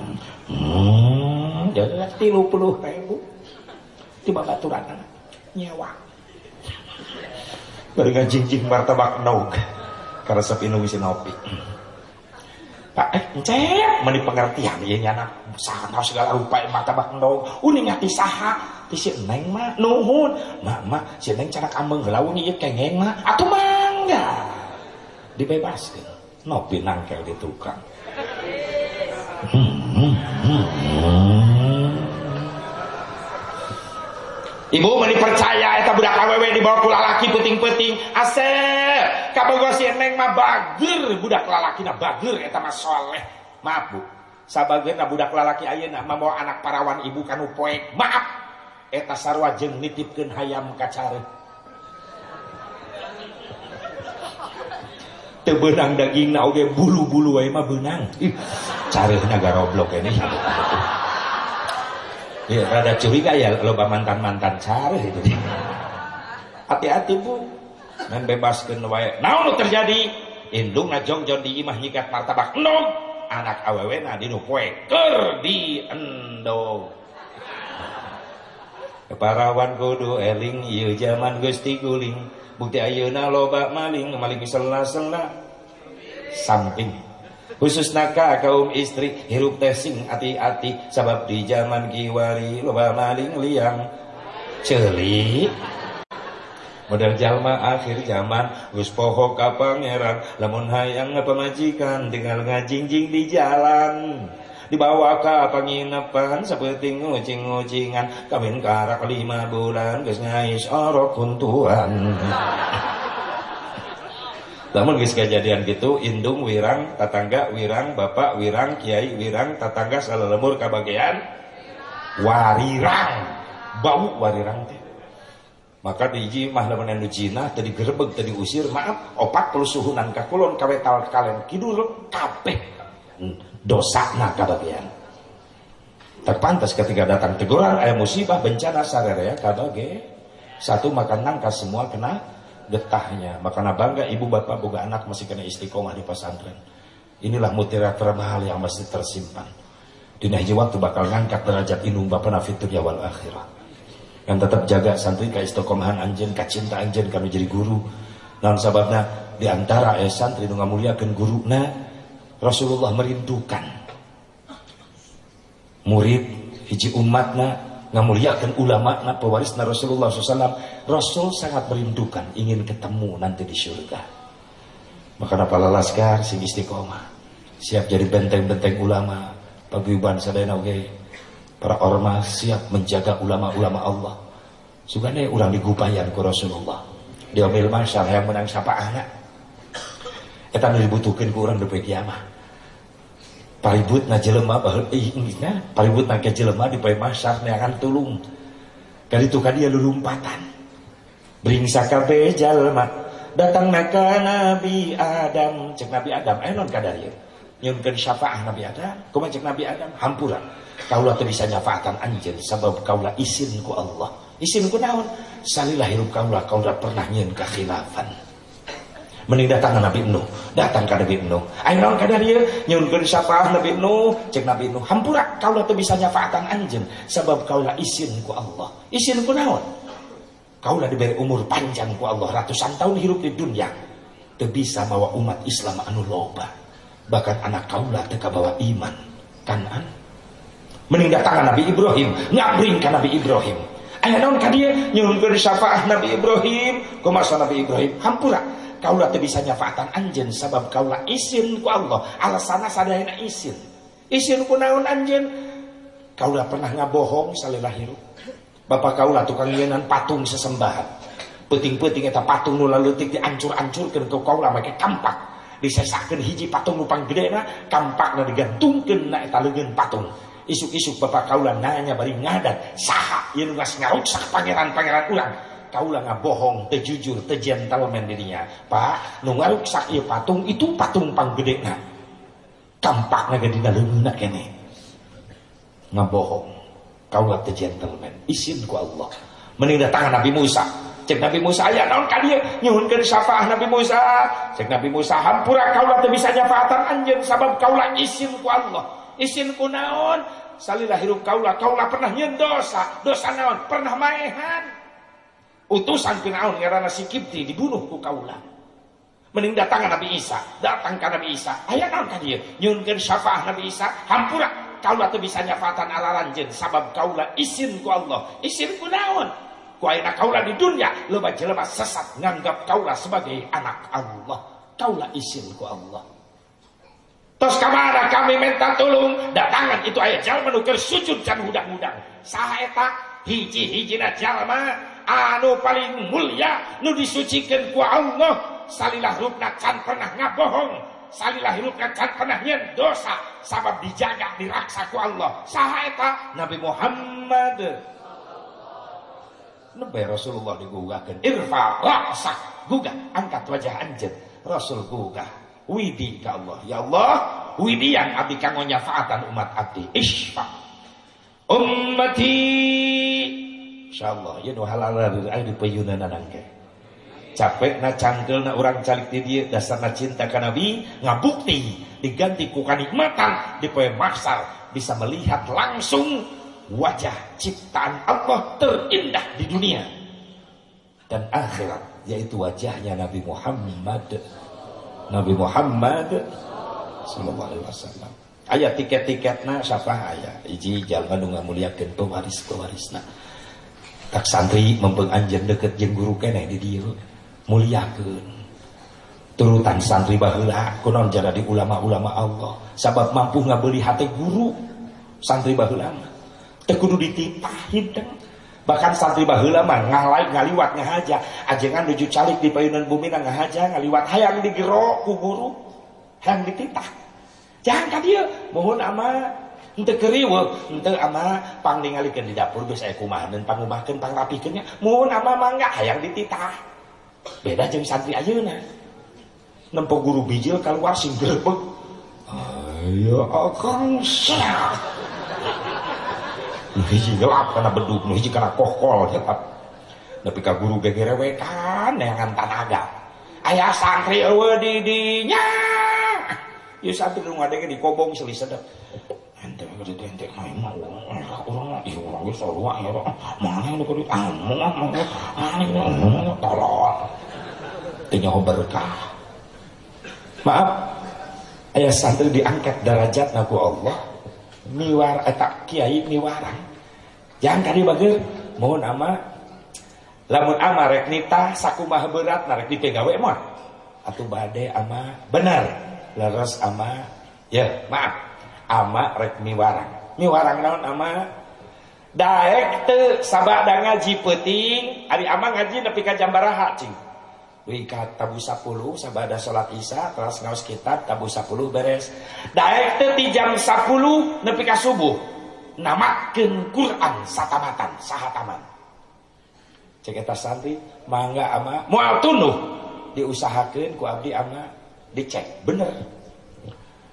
hmm, hmm, tilu puluh ribu. Di babaturanana. nyewa. Bari ngajingjing martabak naug karena sepi nu wisi ngopi Pak eh cek meni pengertian ieu nyana saha segala rupa martabak naug uning ngati saha ti si neng mah nuhun. Mak si neng cara ameng heulaweung ieu kengeng mah atuh mangga. Dibebaskeun nopi nangkel di tukang. Hmm, hmm. Ibu meni percaya eta budak awewe dibawa ku lalaki penting-penting asep kabogo si neng mah bager budak lalakina bager eta mah soleh. Maaf bu. Sabageuna budak lalaki ayeuna mah mau anak parawan ibu kanu poek maaf. Eta sarwa jeung nitipkeun hayam ka teu beunang dagingna oge bulu-bulu wae mah beunang careuna garoblok ini. Ya rada curiga ya loba mantan-mantan? Cara itu hati-hati bu. Dan bebaskan wae. Naon terjadi. Indung jongjon di imah nyikat martabak. Endog anak awewe na dinu poe ker di endog Keparawan kudu eling ieu zaman Gusti guling bukti ayeuna loba maling maling sela-sela samping. Khusus naka kaum istri hirup tesing hati-hati. Sabab di zaman kiwari loba maling liang. Celi model jalma akhir zaman gus poho ka pangeran. Lamun hayang pemajikan tinggal ngajingjing di jalan dibawa ke penginapan seperti ngucing-ngucingan kawin karak lima bulan gus ngais orok kuntuan namun guys kejadian gitu indung wirang tetangga wirang bapak wirang kiai wirang tetangga salah lemur kebagian warirang. Bau warirang teh. Maka di mah lamun anu jina tadi gerebeg tadi usir maaf opat perlu suhunan kakulon kawe tal kalen kidul kabeh. Hmm, dosa na kabagian terpantas ketika datang teguran ayah musibah bencana sarere ya kabage satu makan nangka semua kena getahnya. Makanya bangga ibu bapak boga anak masih kena istiqomah di pesantren. Inilah mutiara termahal yang masih tersimpan. Di hiji waktu bakal ngangkat derajat inung bapak nafitur wal akhirat yang tetap jaga santri ka istiqomahan anjen ka cinta anjen kami jadi guru. Dan sababnya di antara eh santri nu ngamuliakeun guruna Rasulullah merindukan. Murid hiji umatna ngamuliakan ulama na pewaris na Rasulullah SAW Rasul sangat merindukan ingin ketemu nanti di surga maka para laskar sing istiqomah. Siap jadi benteng-benteng ulama paguyuban sadayana oge para ormas siap menjaga ulama-ulama Allah. Sugane urang digupayan ku Rasulullah. Di omil masyar yang menang sapa anak? Eta dibutuhkeun ku urang deui kiamah paribut na jelema ingisnya paribut na ke jelema di pai masar akan tulung. Kali itu kan dia lulumpatan beringsa kabe jelema datang naka Nabi Adam. Cek Nabi Adam ayo non kadarieu nyunkeun syafaat Nabi Adam. Kumaha cek Nabi Adam hampura. Kaulah teu bisa nyafaatan anjeun sabab kaulah isin ku Allah. Isin ku naon? Salilah hirup kaulah kaulah pernah nyeun kekhilafan mending datang ke Nabi Nuh. Datang ke Nabi Nuh. Ayo naon kadar ieu nyunkeun syafaat Nabi Nuh. Cek Nabi Nuh. Hampura kaulah teu bisa nyafaatan anjeun sebab kaulah isin ku Allah. Isin ku naon kaulah diberi umur panjang ku Allah. Ratusan tahun hidup di dunia. Teu bisa mawa umat Islam anu loba. Bahkan anak kaulah teu bawa iman. Kanan mending datang ke Nabi Ibrahim. Ngabring ke Nabi Ibrahim. Ayo naon ka dieu nyunkeun syafaat Nabi Ibrahim. Kumaha Nabi Ibrahim. Hampura kaulah teu bisa nyafaatan anjeun sabab kaulah isin ku Allah. Alasana sadayana isin. Isin ku naon anjeun? Kaulah pernah ngabohong salila hirup bapak kaulah tukang nyeungan patung sesembahan. Penting-penting eta patung nu leutik diancur-ancurkeun ku kaulah make kampak. Disesakeun hiji patung nu panggedena kampakna digantungkeun na eta leungeun patung. Isuk-isuk bapak kaulah nanya bari ngadat saha ieu nu geus ngaruksak pangeran-pangeran urang kaulah ngabohong tejujur tejentleman dirinya. Pak nu ngaruksak ieu patung itu patung panggedena kampakna ge dina leungeunna kene. Ngabohong kaulah tejentleman isin ku Allah. Mending datangan Nabi Musa. Cek Nabi Musa aya naon ka dieu syafaat Nabi Musa. Cek Nabi Musa hampura kaulah teu bisa nyafaatan anjeun sabab kaulah isin ku Allah. Isin ku naon? Salilah hirup kaulah kaulah pernah nyeun dosa. Dosa naon? Pernah maehan utusan Firaun ngaranna si Kipti dibunuh ku kaula mending datang Nabi Isa. Datang ke Nabi Isa. Aya naon ka dieu nyunkeun syafaat Nabi Isa. Hampura kaula teu bisa nyafatan alaranjeun sabab kaula. Isin ku Allah. Isin ku naon? Ku ayeuna kaula di dunia loba jelema sesat nganggap kaula sebagai anak Allah. Kaula isin ku Allah. Tos kamana kami minta tolong datangan itu ayat jalma nu sujud can hudang-hudang saha eta? Hiji-hijina jalma anu paling mulia nu disucikan ku Allah. Salilah rupna can pernah ngabohong. Salilah hirupna can pernah nyen dosa. Sabab dijaga diraksa ku Allah. Saha Nabi Muhammad. Nabi Rasulullah digugahkan irfa raksak gugah angkat wajah anjen Rasul gugah. Widi ka Allah. Ya Allah widian abdi kanggo nyafaatan umat abdi. Isfa ummati insyaallah ya nu halal ay di payunan nangke capek na cangkel na orang calik di dia dasar na cinta ka nabi ngabukti diganti ku kanikmatan di poe maksar bisa melihat langsung wajah ciptaan Allah terindah di dunia dan akhirat yaitu wajahnya Nabi Muhammad. Nabi Muhammad sallallahu alaihi wasallam. Aya tiket-tiketna siapa aya hiji jalma nu ngamuliakeun pewaris-pewarisna tak santri mempeng anjeun deket jeung guru keneh di dieu muliakeun turutan santri baheula kunaon jadi ulama-ulama Allah sabab mampu ngabeli hati guru. Santri baheula teu kudu dititah hideng bahkan santri baheula mah ngalai ngaliwat ngahaja ajengan nuju calik di payunan bumi nang ngahaja ngaliwat hayang digero ku guru. Hayang dititah jangan dieu mohon ama henteu keriweuh henteu ama pang ningalikeun di dapur geus aya kumaha dan pangubahkeun pangrapikeun nya mohon ama mangga hayang dititah beda jeung santri ayeuna nempo guru bijil keluar sing grebeg ayo akang sia hiji gelap karena beduk hiji karena kokol gelap tapi ka guru gegerewekan neangan tanaga. Ayah santri ewe di dinya ya santri nu di kobong seli sedep ente gede ente main mah orang iya orang sarua ya mana nu kudu anu anu tolong teu berkah. Maaf. Ayah santri diangkat derajat naku Allah. Miwar etak kiai miwaran jangan kali bagel mohon ama lamun ama rek nita sakumah berat narek dipegawe mah atau bade ama benar. Leres ama. Ya maaf ama rek miwarang miwarang naon ama? Daek te sabada ngaji peting ari ama ngaji nepi ka jam cing. Wika tabu 10 sabada salat isya kelas ngaos kitab tabu 10 beres. Daek teh di jam 10 nepi ka subuh namakeun Quran satamatan sahataman. Cek eta santri mangga ama? Moal tunuh diusahakeun ku abdi ama dicek bener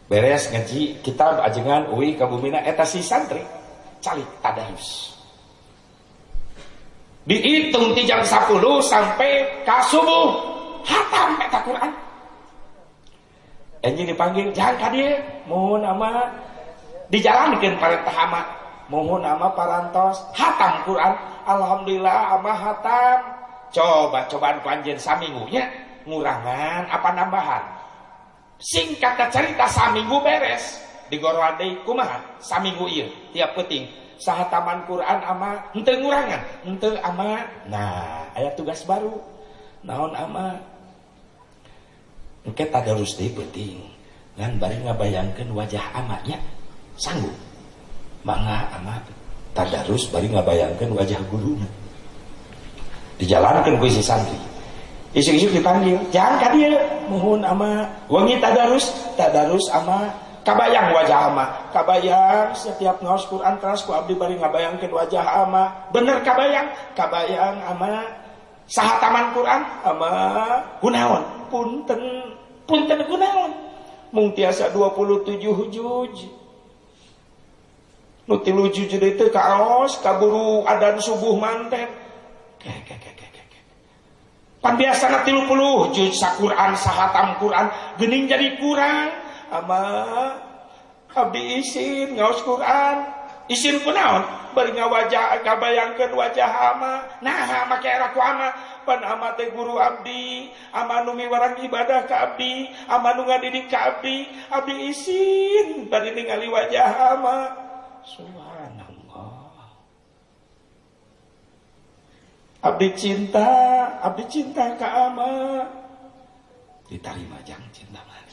beres ngaji kitab ajengan uwi kabumina eta si santri. Calik tadarus dihitung di jam 10 sampai ke subuh. Hatam kata Quran. Enji dipanggil jangan dia mohon nama dijalankan para tahama mohon nama parantos. Hatam Quran. Alhamdulillah ama hatam. Coba cobaan panjen saminggunya. Ngurangan apa nambahan singkat cerita saminggu beres. Di gorwadei kumaha? Saminggu iya tiap peting sahataman Quran ama ente ngurangan ente ama. Nah ayat tugas baru. Naon ama? Engke tadarus deui penting. Ngan bari ngabayangkeun wajah amanya sanggup. Mangga ama tadarus bari ngabayangkeun wajah gurunya. Dijalankan ku si santri isuk-isuk dipanggil. Jangan ka dieu mohon ama. Wangi tadarus tadarus ama. Kabayang wajah ama. Kabayang setiap ngaos Quran terus ku abdi bari ngabayangkeun wajah ama. Bener kabayang? Kabayang ama. Saha taman Quran? Ama. Kunaon punten. Punten kunaon mung tiasa 27 juz nu tilu juz itu kaos kaburu adan subuh manten. Pan biasa na tilu puluh juz sa Quran sahatam Quran. Gening jadi kurang. Ama abdi isin ngaos Quran. Isin kunaon bari ngawajah ngabayangkeun wajah ama. Nah make era ku ama. Pan ama teh guru abdi. Ama nu miwarang ibadah ka abdi. Ama nu ngadidik ka abdi. Abdi isin bari ningali wajah ama. Subhanallah abdi cinta abdi cinta ka ama. Diterima jang cinta mani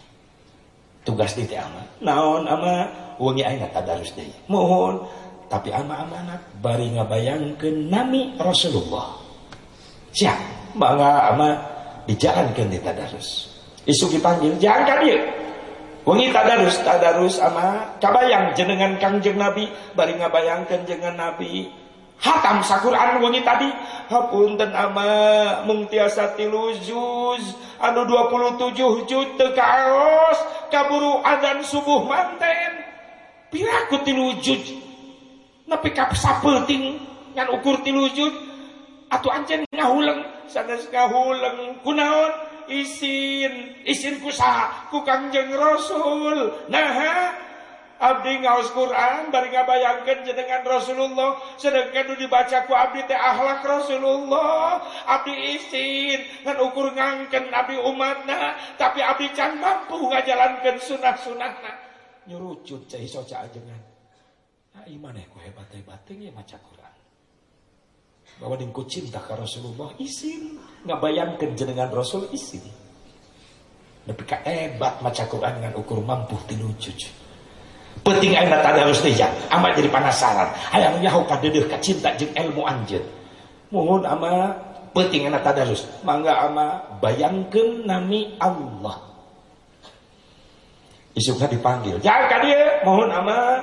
tugas di teh ama. Naon ama? Wengi ayeuna tadarus deui. Mohon. Tapi ama amanat bari ngabayangkeun nami Rasulullah. Siap. Mangga ama. Dijalankeun di tadarus. Isu dipanggil jangan ka dieu. Wengi tadarus tadarus ama. Kabayang jenengan kangjeng nabi bari ngabayangkeun jenengan nabi hatam sakuran wengi tadi. Hapunten ama mung tiasa tilu juz anu 27 juz teu kaos kaburu adzan subuh manten. Piraku tilu juz nepi ka sapeuting ngan ukur tilu juz atuh ancen ngahuleng. Sanes ngahuleng. Kunaon? Isin. Isin kusa ku kangjeng rasul. Nah Abdi ngaos Quran bari ngabayangkeun jenengan Rasulullah. Sedangkan nu dibaca ku abdi teh akhlak Rasulullah. Abdi isin ngan ukur ngangken abdi umatna. Tapi abdi can mampu ngajalankeun sunah-sunahna nyurucut cai soca ajengan nah iman ku hebat-hebat teh maca Quran. Bahwa dingku cinta ke Rasulullah isin. Ngabayangkeun jenengan Rasul isin. Tapi ka hebat maca Quran dengan ukur mampu tilu cucu penting ayeuna harus teh amat jadi penasaran hayang nyaho ka deudeuh ka cinta jeung ilmu anjeun. Mohon ama. Penting ayeuna tadarus mangga ama. Bayangkeun nami Allah. Isukna dipanggil. Jangan dieu mohon ama.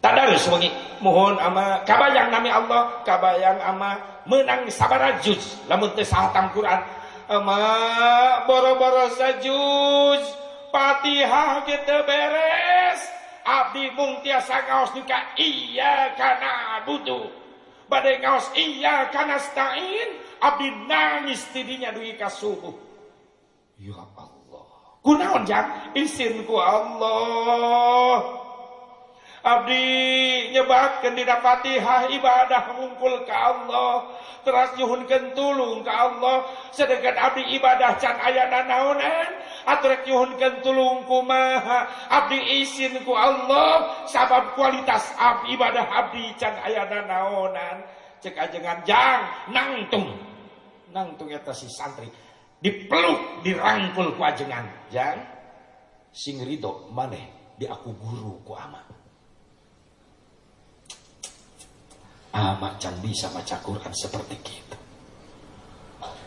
Tadarus wengi mohon ama. Kabayang nami Allah. Kabayang ama. Menang sabaraha juz lamun teh sahatam Quran. Ama. Boro-boro sajuz Fatihah kita beres. Abdi mung tiasa ngaos duka iya kana butuh. Badai ngaos iya kana stain. Abdi nangis tidinya duhi ka subuh. Ya Allah. Kunaon jang? Isin ku Allah. Abdi nyebatkan dina Fatihah ibadah mungkul ke Allah terus nyuhunkeun tulung ke Allah sedangkan abdi ibadah can ayana naonan atur nyuhunkeun tulung kumaha? Abdi isin ku Allah sabab kualitas abdi ibadah abdi can ayana naonan. Cek ajengan jang nangtung. Nangtung eta si santri. Dipeluk dirangkul ku ajengan. Jang sing ridho maneh di guru ku amat Ah, macam bisa maca Quran seperti kita.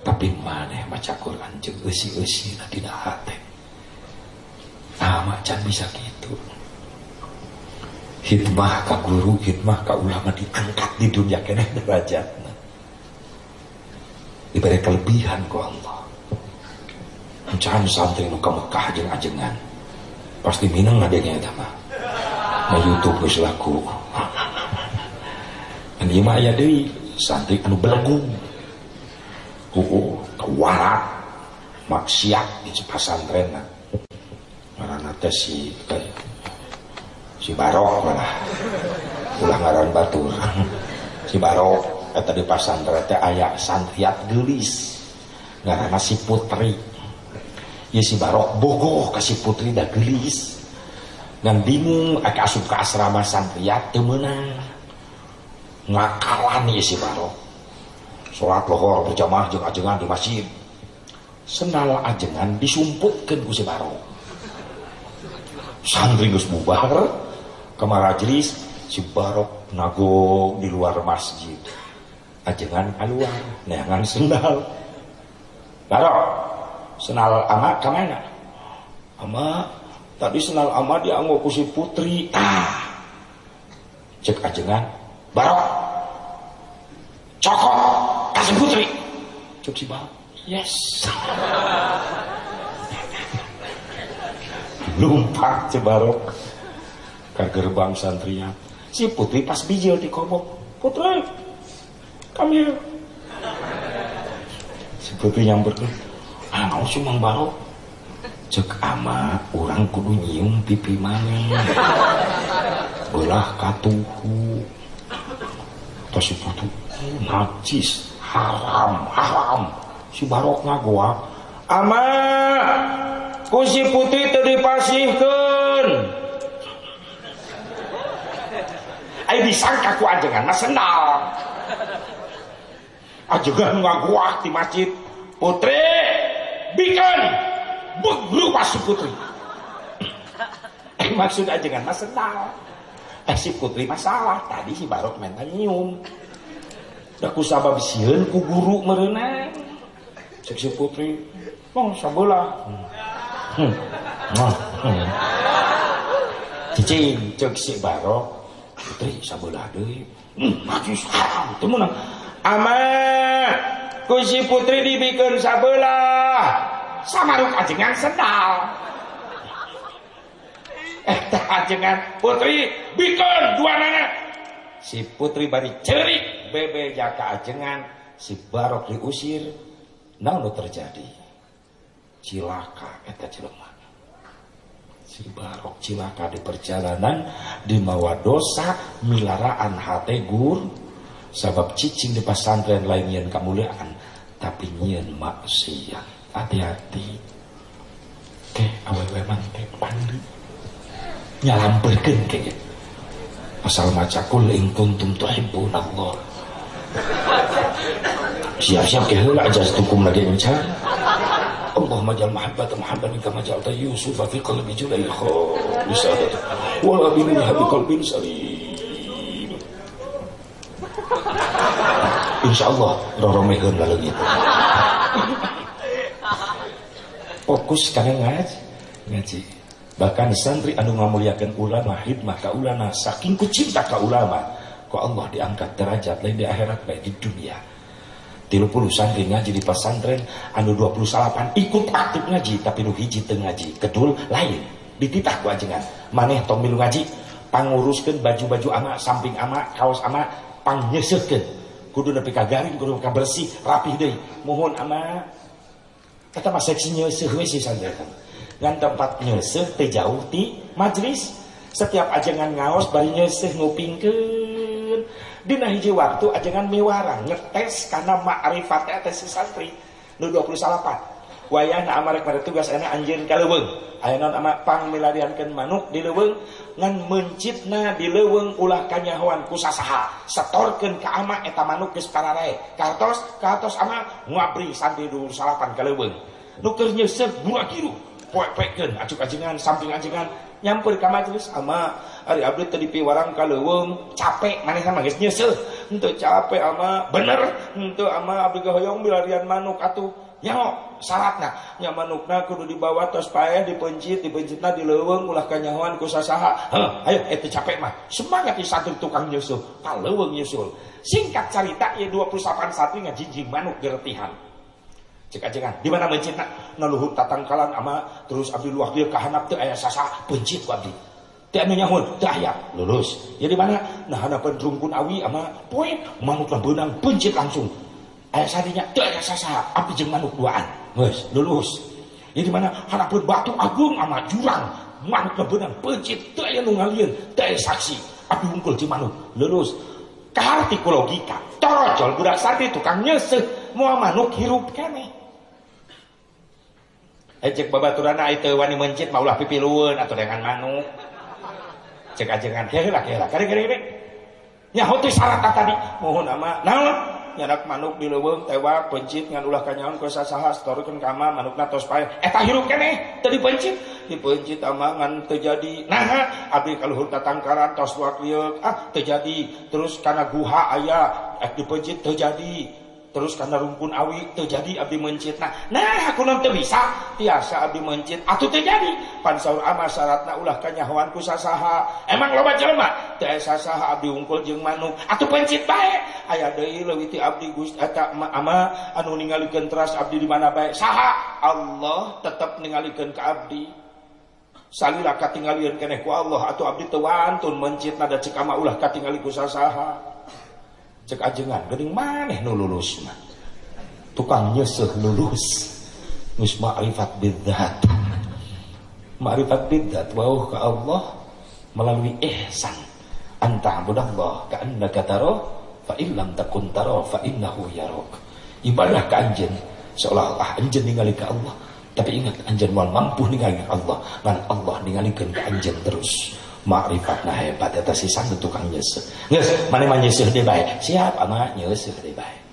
Tapi mana maca Quran jeung eusi-eusina dina hate. Ah, macam bisa gitu. Hikmah ka guru, hikmah ka ulama diangkat di dunia kene derajatna. Diberi kelebihan ku Allah. Mencari santri nu ka Mekah jeung ajengan. Pasti minang ngadengnya eta mah. YouTube geus laku. Ini mah aya deui santri anu belagu. Uh, kewarat maksiat di pesantren. Marana teh si si Barok lah. Ulah ngaran batur. si Barok eta di pesantren teh aya santriat gelis. Ngaranna si Putri. Ya si Barok bogoh ka si Putri da gelis. Ngan bingung aka asup asrama santriat teu meunang ngakalan ya si Baro sholat lohor berjamaah jeng ajengan di masjid. Senal ajengan disumputkan ku si Baro santri gus bubar ke majelis si Baro nago di luar masjid. Ajengan keluar neangan sendal. Baro senal ama ke mana? Ama tadi senal ama dianggo ku si putri. Ah. Cek ajengan barok. Cokok. Kasih putri. Cuci bau yes. Lumpat cebarok ke gerbang santrinya. Si putri pas bijil di kobok putri kami si putri yang berkata ah nggak usah mang barok. Cek ama orang kudu nyium pipi mana belah katuhu tos putu najis haram haram. Si barok ngagua ama ku si putih teu dipasihkeun. Ai disangka ku ajengan mah sendal ajengan ngagua di masjid. Putri bikin. Berupa si putri. Maksud ajengan mah sendal si putri masalah tadi si barok main nyium. Da ku sabab sieun ku guru merenang cek si putri oh sabelah. Hmm. oh, hmm. cicing cek si barok. Putri sabelah deui. Hmm, maju haram teu meunang. Ama ku si putri dibikeun sabelah. Samaruk ajengan sendal eh ajengan putri bikin dua nana. Si putri bari cerik bebe jaka ajengan si barok diusir naon terjadi. Cilaka eta jelema si barok cilaka di perjalanan di mawa dosa milaraan hate gur. Sabab cicing di pesantren lain yang kemuliaan tapi nyen maksiat. Hati-hati. Ke awewe mante pandi nyalamperkeun kayaknya. Asal maca kul in kuntum tuhibbun Allah. Siap-siap ke heula tukum lagi maca Allahumma jal mahabbat mahabbat minka majalta Yusuf fi qalbi Julaikha bisadat wala bin habi qalbin salim. Insyaallah roromekeun laleuit fokus kana ngaji. Ngaji bahkan santri anu ngamuliakan ulama hikmah ka ulama saking ku cinta ka ulama kok Allah diangkat derajat lain di akhirat baik di dunia. 30 santri ngaji di pesantren anu 28 ikut aktif ngaji tapi nu hiji teu ngaji kedul lain. Dititah ku ajengan. Maneh tong milu ngaji panguruskeun baju-baju ama samping ama kaos ama pangnyeuseukeun kudu nepi ka kudu ka bersih rapih deui. Mohon ama kata mah seksi nyeuseuk we si santri ngan tempat nyeseh teh jauh di majlis. Setiap ajangan ngaos bari nyeseh ngupingkeun. Dina hiji waktu ajangan miwarang ngetes karena ma'rifat teh si santri. Nu 28 wayahna amarek pada tugas ana anjeun ka leuweung. Naon ama pang milariankeun manuk di leuweung. Ngan mencitna di leuweung ulah kanyahoan ku sasaha setorkeun ka ama eta manuk geus pararae. Kartos kartos ama ngabri santri dulu salapan ka leuweung. Nu keur nyeseh gura kiru poek-poekeun acuk ajengan samping ajengan. Nyamper ka majelis ama ari abdi tadi piwarang ka leuweung capek manehna mah geus nyeuseul henteu capek ama. Bener henteu ama abdi hoyong bilarian manuk atuh. Nyaho syaratna nya manukna kudu dibawa tos paeh dipencit dipencitna di leuweung ulah kanyahoan ku sasaha. Heuh ayo eta capek mah. Semangat di satu tukang nyusul ka leuweung nyusul. Singkat cerita ya 28 satu ngajijing manuk geretihan cek ajengan di mana mencitna naluhur tatangkalan ama terus abdi luah dia kahanap teu aya sasa pencit ku abdi. Teu anu nyahun teu aya lulus. Ya di mana? Nah hadapan rungkun awi ama poin manukna beunang pencit langsung. Aya sadinya teu aya sasa abdi jeung manuk duaan. Geus lulus. Ya di mana? Hadapan batu agung ama jurang. Manukna beunang pencit teu aya nu ngalieun teu saksi. Abdi wungkul jeung manuk lulus. Kaharti logika torojol budak santri tukang nyeseh mau manuk hirup keneh Ecek babaturana itu wani mencit maulah pipiluan atau dengan manuk. Cek ajengan kira kira kare kare. Nyaho teh syarat tadi. Mohon ama naon nyanak manuk di leuweung tewak pencit ngan ulah kanyaon ku sasaha storikeun ka ama manukna tos pae eta hirup keneh teu dipencit dipencit ama ngan teu jadi nah abdi kaluhur tatangkaran tos luak ah teu jadi terus kana guha aya eh dipencit teu jadi terus karena rumpun awi terjadi abdi mencit. Nah nah aku nanti bisa. Tiasa abdi mencit. Atau terjadi. Pan sahur ama syaratna ulah kanyahoan ku sasaha. Emang loba jelema teu sasaha abdi ungkul jeung manuk. Atau pencit bae. Aya deui leuwih ti abdi Gusti eta ama anu ningalikeun teras abdi di mana bae? Saha? Allah tetap ningalikeun ka abdi. Salila katinggalian keneh ku Allah. Atau abdi teu wantun mencit nada cek ama ulah katingali ku sasaha cek ajengan geuning maneh nu lulus mah. Tukang nyeseh lulus. Geus ma'rifat bidzat. Ma'rifat bidzat wauh ka Allah melalui ihsan. Anta abudallah ka annaka taro fa illam takun tara fa innahu yarak ibadah ka anjeun seolah-olah anjeun ningali ka Allah. Tapi ingat anjeun moal mampu ningali Allah. Ngan Allah ningalikeun ka anjeun terus makrifat nah hebat eta sisan tukang nyeuseut geus mane mah nyeuseut deui bae siap ama nyeuseut deui bae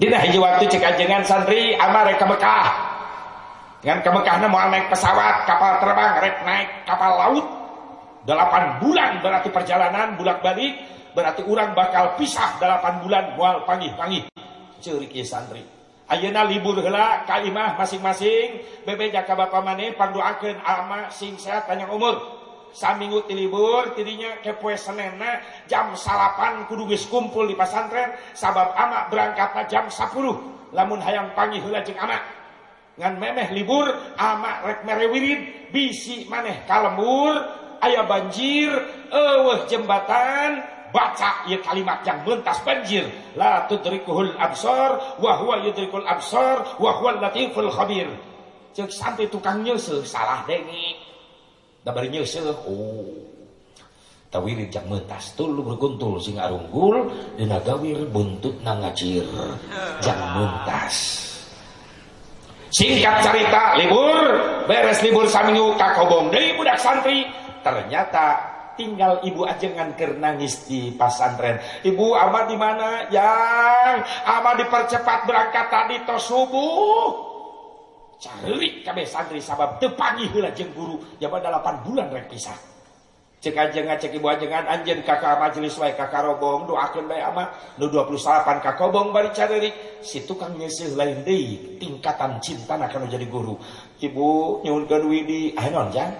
dina hiji waktu cek ajengan santri ama rek ka Mekah. Dengan ke Mekah mau naik pesawat kapal terbang rek naik kapal laut. Delapan bulan berarti perjalanan bulak balik berarti orang bakal pisah delapan bulan mual panggih panggih cerik ya santri. Ayeuna libur heula ka imah masing-masing. Bebe jaka bapa maneh panduakeun ama sing sehat panjang umur saminggu ti libur tidinya ke poe senena jam salapan kudu geus kumpul di pasantren sabab ama berangkatna jam 10 lamun hayang panggih heula jeung ama ngan memeh libur ama rek merewirid bisi maneh kalembur ayah banjir eueuh jembatan baca ya kalimat yang melintas banjir. La tudrikuhul absar wa huwa yudrikul absar wa huwa latiful khabir. Cek sampai tukang nyeuseut salah dengi bari nyeuseut oh tawiri jang mentas tul berkuntul sing arunggul dina gawir buntut ngacir jang mentas singkat cerita libur beres libur saminggu kakobong dari budak santri ternyata tinggal ibu ajengan nangis di pasantren. Ibu ama di mana? Yang ama dipercepat berangkat tadi to subuh. Cari kabeh santri sabab tepangi heula jeung guru jaman 8 bulan rek pisah. Cek ajengan cek ibu ajengan anjeun kakak majelis wae kakak robong doakeun bae ama nu 28 kakobong bari cari si tukang nyeuseul lain deui tingkatan cinta kana jadi guru. Ibu nyuhunkeun widi ayeuna jang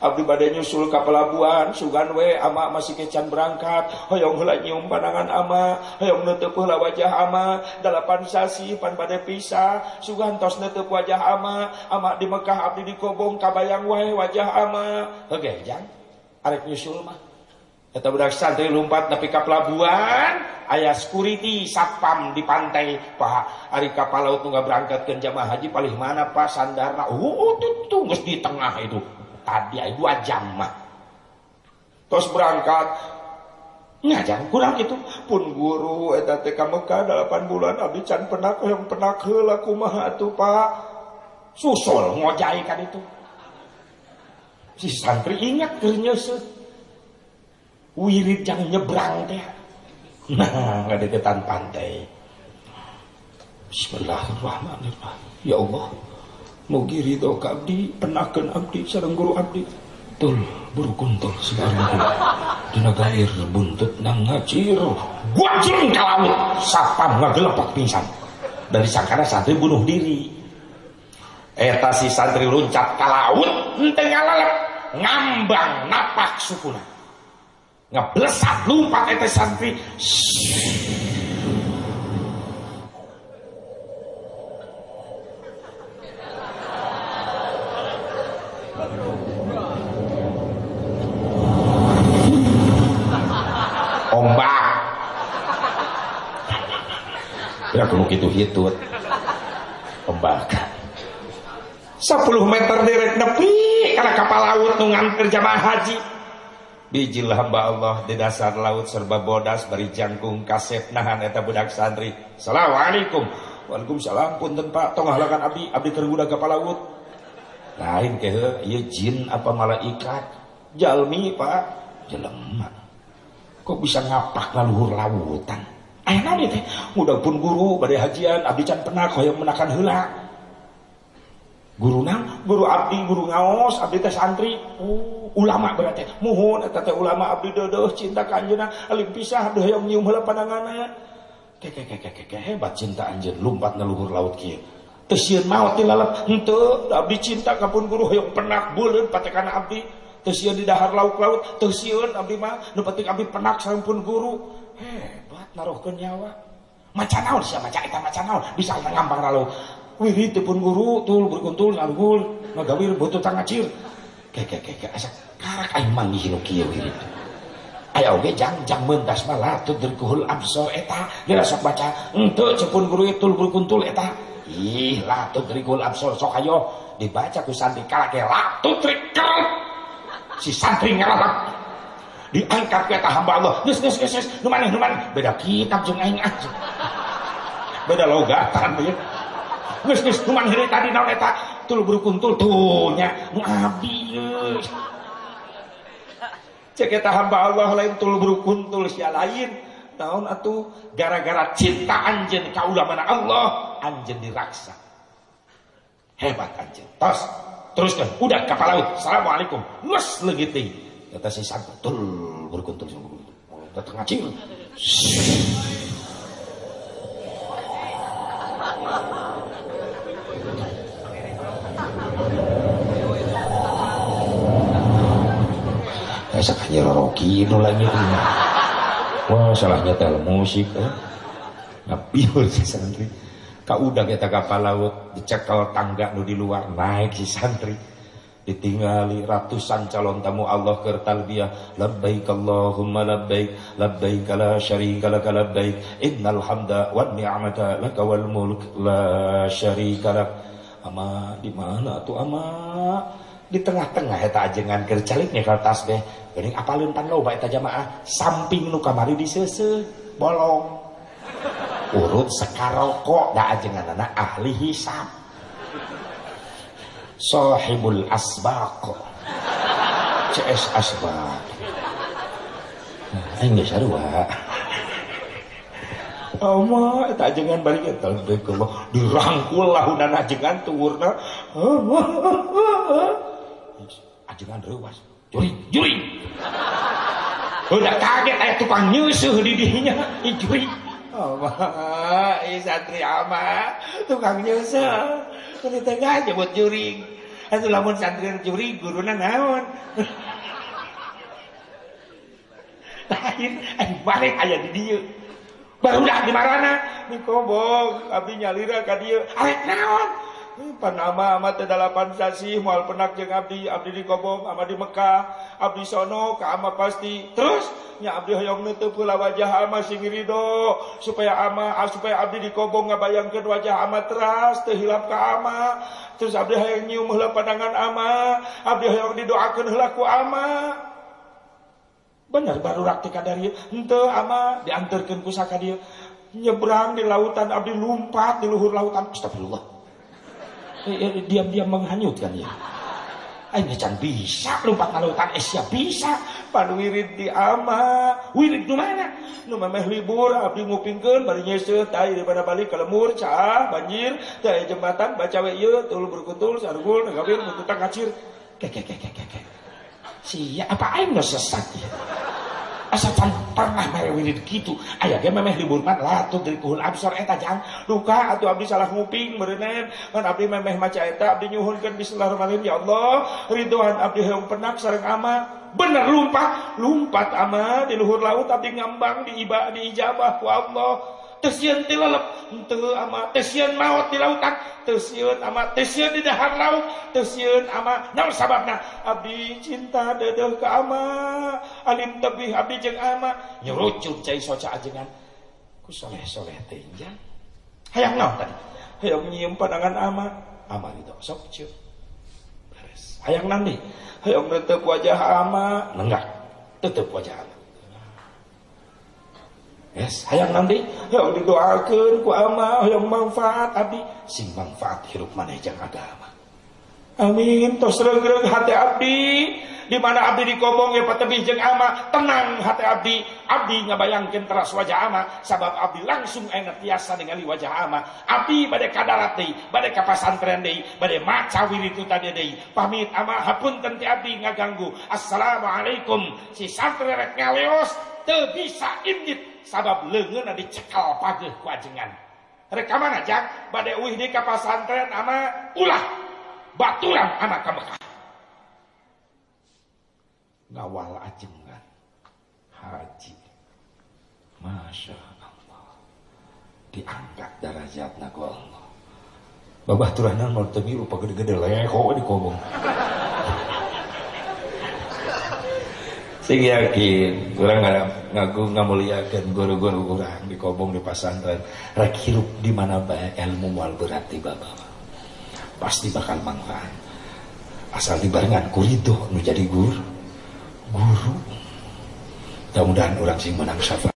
Abdi badai nyusul ke pelabuhan sugan we ama masih kecan berangkat. Hoyong heula nyium pandangan ama hoyong nutup heula wajah ama. Dalapan sasi pan badai pisah sugan tos nutup wajah ama. Ama di Mekah abdi di kobong kabayang wae wajah ama. Oke jang. Arek nyusul mah. Kata budak santri lompat tapi ke pelabuhan ayah security satpam di pantai. Pak hari kapal laut nggak berangkat ke jamaah haji paling mana pak? Sandarna. Uh tuh tunggu di tengah itu tadi ay dua jam mah terus berangkat. Ngajar kurang itu. Pun guru eta teh ka Mekah 8 bulan abdi can pernah yang pernah heula kumaha atuh Pak. Susul ngojai kan itu. Si santri ingat keur wirid yang nyebrang teh. Nah ngadeketan pantai. Bismillahirrahmanirrahim. Ya Allah mugi ridho ka abdi penakeun abdi sareng guru abdi. Tul buru kuntul sebarang dina gair buntut nang ngacir wajeng ka laut sapam ngagelepak pingsan. Dari sangkana santri bunuh diri. Eta si santri loncat ka laut ngalalep ngambang napak sukuna. Ngeblesat lumpat eta santri. ya gitu ombak 10 meter direk nepi karena kapal laut nu nganter jamaah haji. Bijil hamba Allah di dasar laut serba bodas bari jangkung kaset nahan eta budak santri. Assalamualaikum. Waalaikumsalam punten Pak. Tong halakan abdi abdi keur kapal laut. Lain ke ieu jin apa malaikat? Jalmi Pak. Jelema kok bisa ngapak laluhur lautan Mudah pun guru badai hajian pernah yang menakan hela guru nang guru abdi guru ngaos abdi teh santri. Uh, ulama berarti muhun eta teh ulama abdi deudeus cinta ka anjeunna alim pisah deuh yang nyium heula pandanganna ke ke ke ke ke hebat cinta anjeun lumpat leluhur laut sieun maot ti lalap henteu abdi cinta ka pun guru yang penak beuleun patekana abdi. Teu sieun di dahar laut-laut teu sieun abdi mah nu penting abdi penak sampun guru. He naruhkeun nyawa. Macan naon sia maca eta macan naon? Bisa ngambang lalu. Wirid pun guru tul berkuntul ngalungul ngagawir beuteut ngacir ke ke ke ke asa karak aing manggih nu kieu wirid aya oge jang jang mentas mah la tudrikuhul absar eta. Geura sok baca henteu cepun guru tul berkuntul eta. Ih la tudrikuhul absar sok ayo. Dibaca ku santri kalake la tudrikul si santri ngalalak diangkat ke hamba Allah. Geus geus geus maneh nu maneh beda kitab jeung aing aja beda logatan ya geus geus nu maneh tadi naon eta? Tul berukuntul tuh nya nu abdi geus cek eta hamba Allah lain tul berukuntul sia lain. Naon atuh? Gara-gara cinta anjeun ka ulamana Allah anjeun diraksa hebat anjeun. Tos. Teruskan. Udah kapal laut. Assalamualaikum. Nus legiting kata si sang betul berkuntul datang ngacir Eh, sakanya roroki itu lagi Wah, salahnya tel musik eh. Ngapiul si santri. Kau udah kita kapal laut, dicekal tangga nu di luar, naik si santri ditinggali ratusan calon tamu Allah ke talbiyah. Labbaik Allahumma labbaik labbaik la syarika lak labbaik. Innal hamda wan ni'mata lak wal mulk la syarika lak. Ama di mana tuh ama? Di tengah-tengah eta ajengan keur caliknya ka tasbih geuning apaleun pan loba eta jamaah. Samping nu kamari diseuseuh bolong. Urut sekaroko da ajenganana ahli hisab sahibul asbaq. CS asbaq. Aing geus sarua Ama eta ajengan balik. Eta Allah dirangkul lahunan ajengan tuwurna ajengan reuwas juri juri. Udah kaget aya tukang nyusuh di dinya juri. Ama, santri ama, tukang nyusuh. Kene tengah buat juring. Atuh lamun santri juring guruna naon. Lain, ayo balik aya di dieu. Baru dah di marana, di kobong, abdi nyalira ka dieu. Arek naon? Panama amat dalapan sasi mual penak jeung abdi abdi di kobong ama di Mekah abdi sono ka ama pasti terus nya abdi hoyong neuteuf heula wajah ama sing ridho supaya ama ah, supaya abdi di kobong ngabayangkeun wajah ama teras teu hilap ka ama terus abdi hayang nyium heula pandangan ama abdi hoyong didoakeun heula ku ama. Bener baru rakti kadari henteu ama diantarkeun ku saka dia nyebrang di lautan abdi lompat di luhur lautan. Astagfirullah. Eh, eh, diam-diam menghanyutkan ya. Ini can bisa lompat lautan Asia bisa. Pan wirid di ama. Wirid di mana? Nu memeh libur abdi ngupingkeun bari nyeuseut tah daripada balik ke lemur cah banjir. Teh jembatan baca we ieu tulu berkutul sargul ngabir mututang kacir kek kek kek kek sia apa aing sesat ya asa pernah mere wirid gitu. Aya ge memeh man latut dari kuhul absor eta jang. Luka atau abdi salah nguping meureuneun kan abdi memeh maca eta abdi nyuhunkeun bismillahirrahmanirrahim. Ya Allah ridwan abdi heung penak sareng ama bener lumpat lumpat ama di luhur laut abdi ngambang di iba di ijabah. Ku Allah Tesian ti lelep henteu ama tesian maut di lautan. Tesian ama tesian di dahar laut. Tesian ama naon sababna abdi cinta dedeuh ka ama. Alim tebih abdi jeung ama. Nyerucuk cai soca ajengan. Ku soleh-soleh teh hayang naon tadi? Hayang nyium pandangan ama. Ama itu sok cium. Beres. Hayang nanti hayang netep wajah ama. Nenggak tetep wajah ama Yes, hayang nanti, hayang didoakan ku ama, hayang manfaat abdi, sing manfaat hirup mana jang agama. Amin, tos regreg hati abdi, di mana abdi dikobong ya patebih jeng ama, tenang hati abdi, abdi ngabayangkeun teras wajah ama, sabab abdi langsung biasa dengan wajah ama. Abdi bade kadarat deui, bade ka pasantren deui, bade maca wiritu tadi deui. Pamit ama hapunten ti abdi ngaganggu. Assalamualaikum. Si santri rek ngaleos teu indit sabab leungeunna dicekal pageuh ku ajengan rekaman aja bade uih di ka pasantren ama ulah. Baturan anak ka Mekah. Ngawal ajengan haji. Masya Allah. Diangkat derajatna ku Allah. Babaturan mau teu rupa gede-gede leho di kobong. Sing yakin kurang ngaku ngamuliakeun guru-guru kurang di kobong di pesantren rek hirup di mana bae? Ilmu moal berarti bapak pasti bakal manfaat. Asal dibarengan kurido nu jadi guru. Guru. Mudah-mudahan orang sing menang syafaat